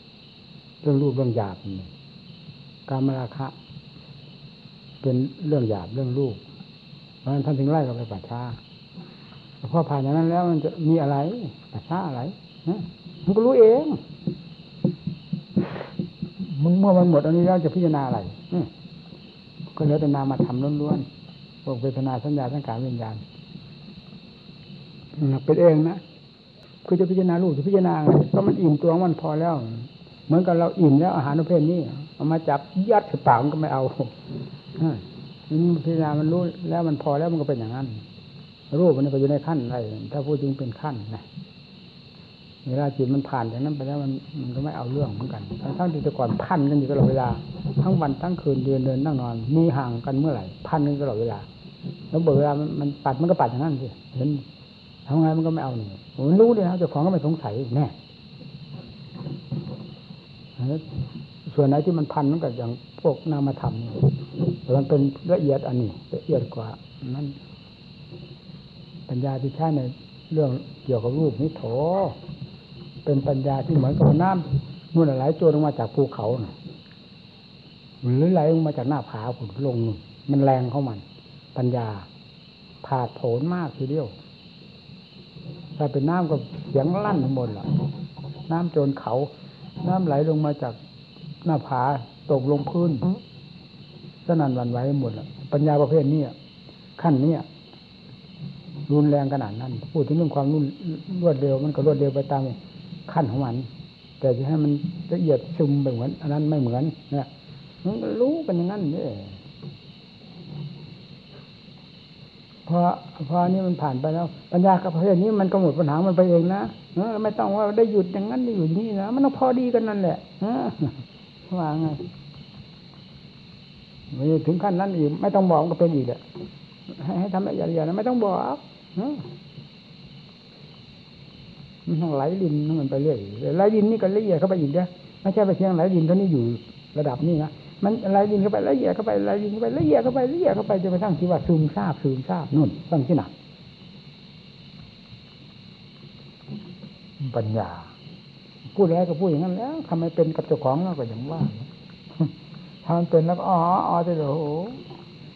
S1: เรื่องรูปเรื่องหยาบนี่ การมราคะ เป็นเรื่องหยาบเรื่องรูปเพราะนั้นท่านถึงไล่เราไปป่าชาพอผ่านจากนั้นแล้วมันจะมีอะไรป่าชาอะไรมันก็รู้เองมึงเมื่อมันหมดอันนี้แล้วจะพิจารณาอะไรก็เหลือแต่นามาทำล้วนๆพวกเวทนาสัญญาสังขารวิญญาณเป็นเองนะคือจะพิจารณาลูกจะพิจารณาไงก็มันอิ่มตัวมันพอแล้ว เหมือนกับเราอิ่มแล้วอาหารประเภทนี้เอามาจับยัดใส่ปากมันก็ไม่เอานี่พิจารณามันรู้แล้วมันพอแล้วมันก็เป็นอย่างนั้นรูปมันก็อยู่ในขั้นอะไรถ้าพูดจริงเป็นขั้นนะเวลาจิตมันผ่านจากนั้นไปแล้วมันมันก็ไม่เอาเรื่องเหมือนกันทั้งทั้งที่แต่ก่อนพันกันอยู่ตลอดเวลาทั้งวันทั้งคืนเดินเดินนั่งนอน มีห่างกันเมื่อไหร่พันกันตลอดเวลา แล้วเบื่อเวลามันปัดมันก็ปัดอย่างนั้นสิเห็นทำไงมันก็ไม่เอาหนึ่มันรู้เลยนะเจ้าของก็ไม่สงสัยแน่ ส่วนไหนที่มันพันมันก็อย่างพวกนามธรรมแต่มันเป็นละเอียดอันนี้ละเอียดกว่านั้นปัญญาที่ใช้ในเรื่องเกี่ยวกับรูปนี้โถ เป็นปัญญาที่เหมือนกับน้ำนู่นไหลโจรลงมาจากภูเขานะหรือไหลลงมาจากหน้าผาผุนลงมันแรงเข้ามัน ปัญญาผาดโผนมากทีเดียวถ้าเป็นน้ำก็เสียงลั่นทั้งหมดล่ะ น้ำโจรเขา น้ำไหลลงมาจากหน้าผาตกลงพื้นสนั่นวันไหวหมดละปัญญาประเภทนี้ขั้นนี้รุนแรงขนาดนั้น พูดถึงเรื่องความรุนรวดเร็ว มันก็รวดเร็วไปตามขั้นของมัน แต่จะให้มันละเอียดชุมไปเหมือนอันนั้นไม่เหมือนนะมันรู้กันอย่างนั้นนี่ พอพอนี้มันผ่านไปแล้ว ปัญญากับประเภทนี้มันก็หมดปัญหามันไปเองนะเออไม่ต้องว่าได้หยุดอย่างนั้นได้หยุดนี้นะมันต้องพอดีกันนั่นแหละว่าไงไม่ถึงขั้นนั้นอีกไม่ต้องบอกก็เป็นอีกแหละให้ทำละเอียดๆนะไม่ต้องบอกมันทั้งไหลดินมันไปเรื่อยไหลดินนี่ก็ละเอียดเข้าไปอีกนะไม่ใช่ไปเพียงไหลดินเท่านี้อยู่ระดับนี้นะ มันไหลดินเข้าไปละเอียดเข้าไปไหลดินเข้าไปละเอียดเข้าไปละเอียดเข้าไปจนกระทั่งที่ว่าซึมซาบซึมซาบนู่นตั้งที่หนักปัญญา พูดแล้วก็พูดอย่างนั้นแล้วทำไมเป็นกับเจ้าของก็อย่างว่าทำเป็นแล้วก็อ๋ออ๋อจะโอ้โห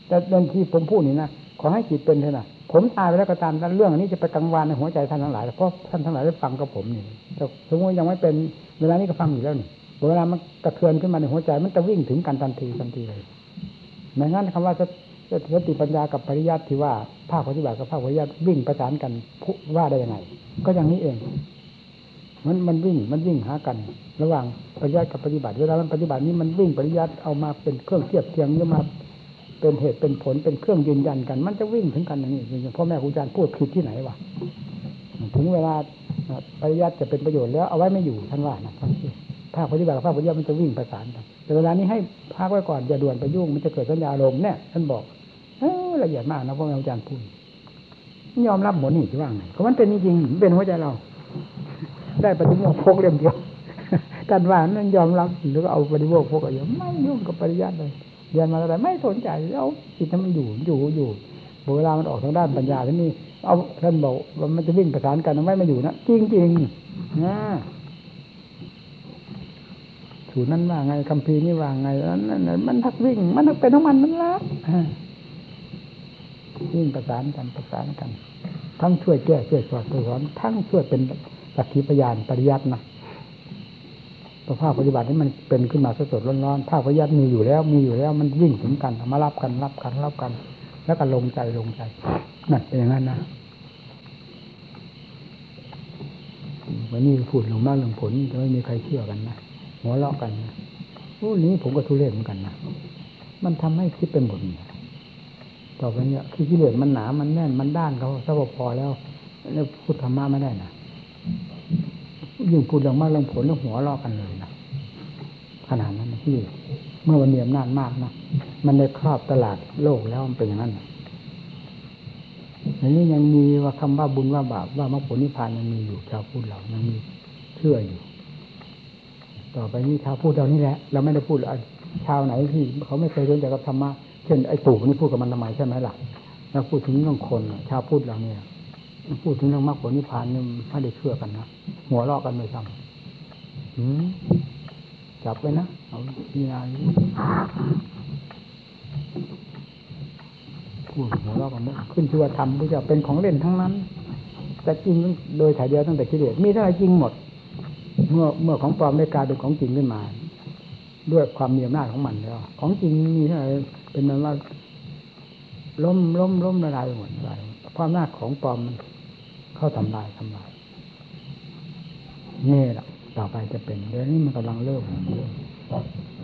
S1: แต่เรื่องทีผมพูดนี่นะขอให้จิตเป็นเถอะนะผมตายไปแล้วก็ตามเรื่องนี้จะไปกังวานในหัวใจท่านทั้งหลายเพราะท่านทั้งหลายได้ฟังกับผมนี่แต่สมมติยังไม่เป็นเวลานี้ก็ฟังอยู่แล้วนี่ เวลามันกระเทือนขึ้นมาในหัวใจ มันจะวิ่งถึงกันทันทีทันทีเลยไม่งั้นคำว่าสติปัญญากับปริยัติที่ว่าภาคปฏิบัติกับภาคปริยัติวิ่งประสานกันว่าได้ยังไง ก็อย่างนี้เอง มันมันวิ่งมันวิ่งหากัน ระหว่างปริยัติกับปฏิบัติ เวลามันปฏิบัตินี้มันวิ่งปริยัติเอามาเป็นเครื่องเทียบเทียงหรือมาเป็นเหตุเป็นผลเป็นเครื่องยืนยันกัน มันจะวิ่งถึงกันอย่างนี้พ่อแม่ครูอาจารย์พูดผิดที่ไหนวะถึงเวลาปริยัติจะเป็นประโยชน์แล้วเอาไว้ไม่อยู่ท่านว่านะ ภาคปฏิบัติกับภาคปฏิบัติมันจะวิ่งประสานกันแต่เวลานี้ให้พักไว้ก่อนอย่าด่วนไปยุ่งมันจะเกิดสัญญาลมเนี่ยท่านบอกละเอียดมากนะพ่อแม่อาจารย์พูดยอมรับหมดนี่ที่ว่าไงเพราะมันเป็นจริงๆเป็นหัวใจเรา ได้ปฏิโมกพกเล่มเดียวท่านว่านั่นยอมรับหรือเอาปฏิโมกพกอะไรไม่ยุ่งกับปริยัติเลยเรียนมาอะไรไม่สนใจเอาจิตมันอยู่อยู่อยู่เวลามันออกทางด้านปัญญาที่นี่เอาท่านบอกว่ามันจะวิ่งประสานกันไม่มาอยู่นะจริงจริงนะ สูตรนั้นว่าไงคัมภีนี่ว่าไงนั่นมันทักวิ่ง มันทักเป็นของมันมันละวิ่งประสานกันประสานกัน ทั้งช่วยแก้ช่วยสอดช่วยสอนทั้งช่วยเป็นสักขีพยานปริยัตินะภาคปฏิบัตินี่มันเป็นขึ้นมาสดๆร้อนๆภาคปฏิยัติมีอยู่แล้ว มีอยู่แล้ว มันวิ่งถึงกันมารับกันรับกันรับกัน แล้วก็ลงใจลงใจนั่นเป็นอย่างนั้นนะวันนี้พูดลงมากลงผลจะไม่มีใครเชื่อกันนะ หัวเราะกันนะโอ้นี้ผมก็ทุเรศเหมือนกันนะมันทำให้คิดเป็นหมดต่อไปเนี่ยคือกิเลสมันหนา มันแน่น มันด้านเขาสบพอแล้วเนี่ยพูดธรรมะไม่ได้นะยิ่งพูดเรื่องมากเรื่องผลเรื่องหัวเราะกันเลยนะขนาดนั้นที่เมื่อวันเนียมนานมากนะมันได้ครอบตลาดโลกแล้วมันเป็นอย่างนั้นอย่างนี้ยังมีว่าคำว่าบุญว่าบาปว่ามรรคผลนิพพานยังมีอยู่ชาวพูดเรายังมีเชื่ออยู่ ต่อไปนี้ชาวพูดเรานี่แหละ เราไม่ได้พูดชาวไหนที่เขาไม่เคยสนใจกับธรรมะเช่นไอ้ปู่นี่พูดกับมันทำไมใช่ไหมล่ะแล้วพูดถึงเรื่องคนชาวพุทธเราเนี่ยพูดถึงเรื่องมรรคผลนิพพานเนี่ยไม่ได้เชื่อกันนะหัวเราะกันไม่ซ้ำจับไว้นะเอาพิจารพูดหัวเราะกันขึ้นชื่อว่าธรรมพระเจ้าเป็นของเล่นทั้งนั้น แต่จริงโดยถ่ายเดียวตั้งแต่กิเลสมีเท่าไรจริงหมด เมื่อเมื่อของปลอมได้กลายเป็นของจริงขึ้นมา ด้วยความมีอำนาจของมันแล้ว ของจริงมีเท่าไรเป็นนั้นว่าล้มล้มล้มละลายหมดอะไรความอำนาจของปลอมมันเข้าทำลายทำลายนี่แหละต่อไปจะเป็นเดี๋ยวนี้มันกำลังเริ่มเริ่ม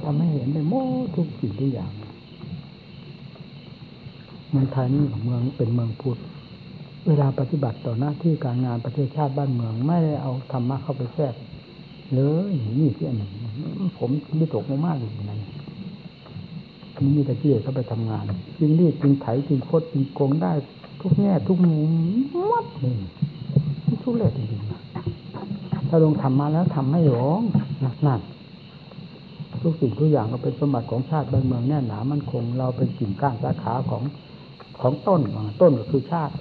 S1: ทำให้เห็นไปโมทุกสิ่งทุกอย่างเมืองไทยนี่ของเมืองเป็นเมืองพุทธเวลาปฏิบัติต่อหน้าที่การงานประเทศชาติบ้านเมือง ไม่ได้เอาธรรมะเข้าไปแทรก เลยนี่ที่อนหนึ่งผมไม่ตกมากๆอย่างนั้นนี่มีแต่ที่เข้าไปทำงานจริงรีดจริงไถจริงโคตรจริงโกงได้ ทุกแง่ทุกมุมมัดเลยทุเรื่องจริงๆถ้าลงทำมาแล้วทำให้หลงนั่นทุกสิ่งทุกอย่างก็เป็นสมบัติของชาติบ้านเมืองแน่หนามันคงเราเป็นกิ่งก้านสาขาของของต้นต้นก็คือชาติ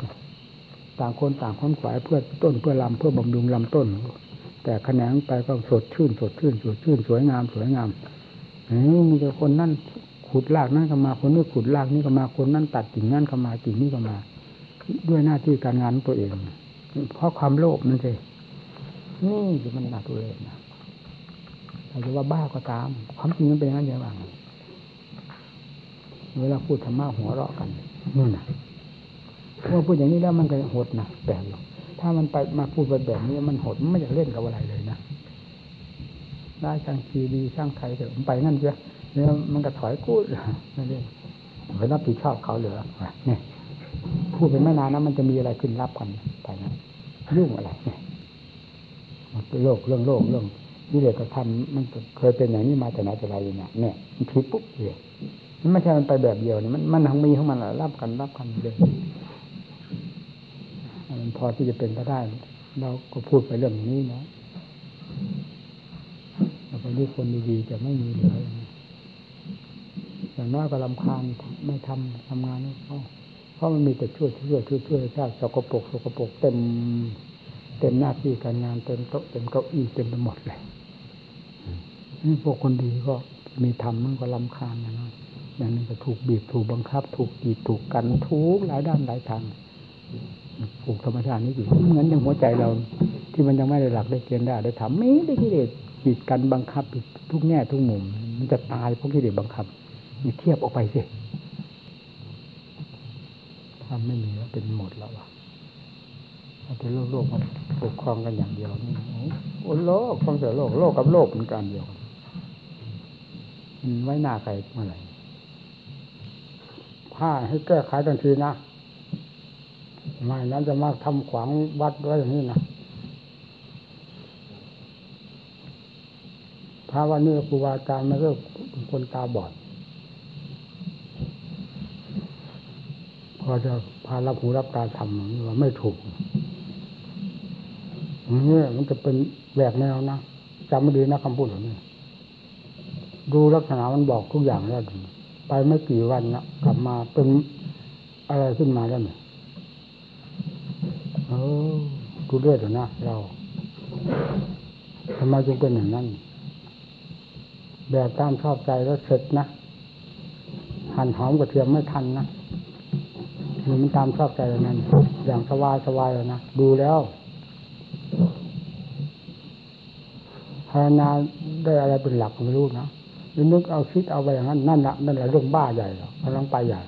S1: ต่างคนต่างค้นขวายเพื่อต้นเพื่อลำเพื่อบำรุงลำต้น แต่แขนงไปก็สดชื่น สดชื่น สดชื่น สวยงาม สวยงามนี่มีแต่คนนั่นขุดรากนั่นก็มาคนนี้ขุดรากนี่ก็มาคนนั่นตัดกิ่งนั่นก็มากิ่งนี่ก็มา ด้วยหน้าที่การงานตัวเอง เพราะความโลภนั่นเองนี่คือมันหนักตัวเองนะอาจจะว่าบ้าก็ตาม ความจริงมันเป็นอย่างนั้นอย่างไรเวลาพูดธรรมะหัวเราะกันนี่นะเมื่อพูดอย่างนี้แล้วมันก็หดนะแปลกหรอก ถ้ามันไปมาพูดแบบนี้มันหดมันไม่อยากเล่นกับอะไรเลยนะได้ช่างคีดีช่างใครเถอะมันไปงั้นเสียแล้วมันก็ถอยกู้นั่นเองไปรับผิดชอบเขาเหลือเนี่ยพูดไปไม่นานนะมันจะมีอะไรขึ้นรับกันไปนะยุ่งอะไรเนี่ยโลกเรื่องโลกเรื่องนี่เลยก็ทำมันเคยเป็นอย่างนี้มาแต่ไหนแต่ไรเนี่ยเนี่ยมันผิดปุ๊บเลยมันไม่ใช่มันไปแบบเดียวนี่มันมันทั้งมีของมันรับกันรับกันเลย มันพอที่จะเป็นไปได้ เราก็พูดไปเรื่องนี้นะเราไปเรียกคนดีๆจะไม่มีเลยอย่างน้อยก็ลำคาญไม่ทำทำงานนี่เขาเพราะมันมีแต่ช่วยช่วยช่วยช่วยชาติสกปรกสกปรกเต็มเต็มหน้าที่การงานเต็มโต๊ะเต็มเก้าอี้เต็มไปหมดเลยนี่พวกคนดีก็มีทำมันก็ลำคาญนะนะอย่างนี้ก็ถูกบีบถูกบังคับ ถูกกีดถูกกันทุกหลายด้านหลายทาง ผูกธรรมชาตินี้อยู่เหมือนอย่างหัวใจเรา ที่มันยังไม่ได้หลักได้เกณฑ์ได้ได้ทำไม่ได้กิเลสกีดกันบังคับทุกแง่ทุกมุม มันจะตายเพราะกิเลสบังคับมีเทียบออกไปสิถ้าไม่มีแล้วเป็นหมดแล้ววะถ้าเป็นโลกโลกมันปกครองกันอย่างเดียวนี่โอ้โลกฟังเสียโลกโลกกับโลกเป็นการเดียวมันไว้หน้าใครเมื่อไหร่ผ้าให้แก้ไขทันทีนะ ไม่นั้นจะมาทำขวางวัดไว้อย่างนี้นะพระวันนี้ครูบาอาจารย์ไม่ใช่คนตาบอดพอจะพารับหูรับตาทำว่าไม่ถูกนี่มันจะเป็นแหวกแนวนะจำไม่ดีนะคำพูดแบบนี้ดูลักษณะมันบอกทุกอย่างแล้วไปไม่กี่วันนะกลับมาเป็นอะไรขึ้นมาแล้วเนี่ย เออดูเรื่อยนะเราทำไมจึงเป็นอย่างนั้น แบบตามชอบใจแล้วเสร็จนะหั่นหอมกระเทียมไม่ทันนะมันตามชอบใจอย่างนั้น อย่างสบายสบายเลยนะดูแล้วภาวนาได้อะไรเป็นหลักไม่รู้นะนึกเอาคิดเอาไปอย่างนั้นนั่นแหละนั่นแหละเรื่องบ้าใหญ่หรอกกำลังไปใหญ่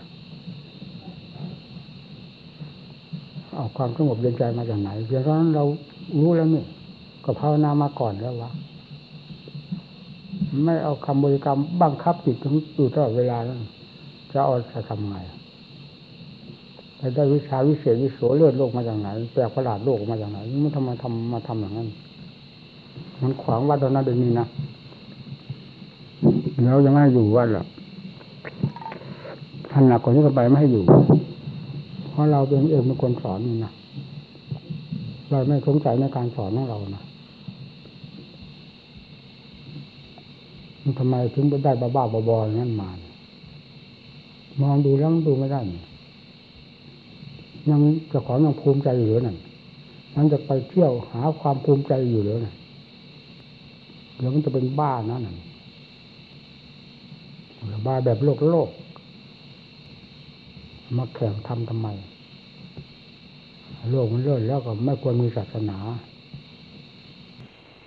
S1: เอาความสงบเย็นใจมาจากไหนเพียงเท่าะนั้นเรารู้แล้วนี่ก็ภาวนามาก่อนแล้ววะไม่เอาคำบริกรรมบังคับจิตอยู่ตลอดเวลาแล้วจะเอาจะทำไงไปได้วิชาวิเศษวิโสเลือดโลกมาจากไหนแปลกประหลาดโลกมาจากไหนมันทำไมทำมาทำอย่างนั้นมันขวางวัดตอนนั้นเดี๋ยวนี้นะแล้วยังไม่ให้อยู่วัดหรอกท่านหนักกว่านี้ก็ไปไม่ให้อยู่ ราะเราเป็นเองเป็นคนสอนนี่นะเราไม่สงสัยในการสอนของเรานะมันทำไมถึงได้บ้าบ้าบอๆอย่างนั้นมามองดูแล้วมันดูไม่ได้ยังจ้าขอยังภูมิใจอยู่เลยนั่นยังจะไปเที่ยวหาความภูมิใจอยู่เลยนั่นเดี๋ยวมันจะเป็นบ้านะนั่นบ้าแบบโลกโลก มาแข่งทำทำไม โลกมันเลิศแล้วก็ไม่ควรมีศาสนา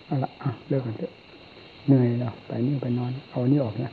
S1: เอาละอะเลิกกันเถอะเหนื่อยแล้วไปนี่ไปนอน เอานนี้ออกนะ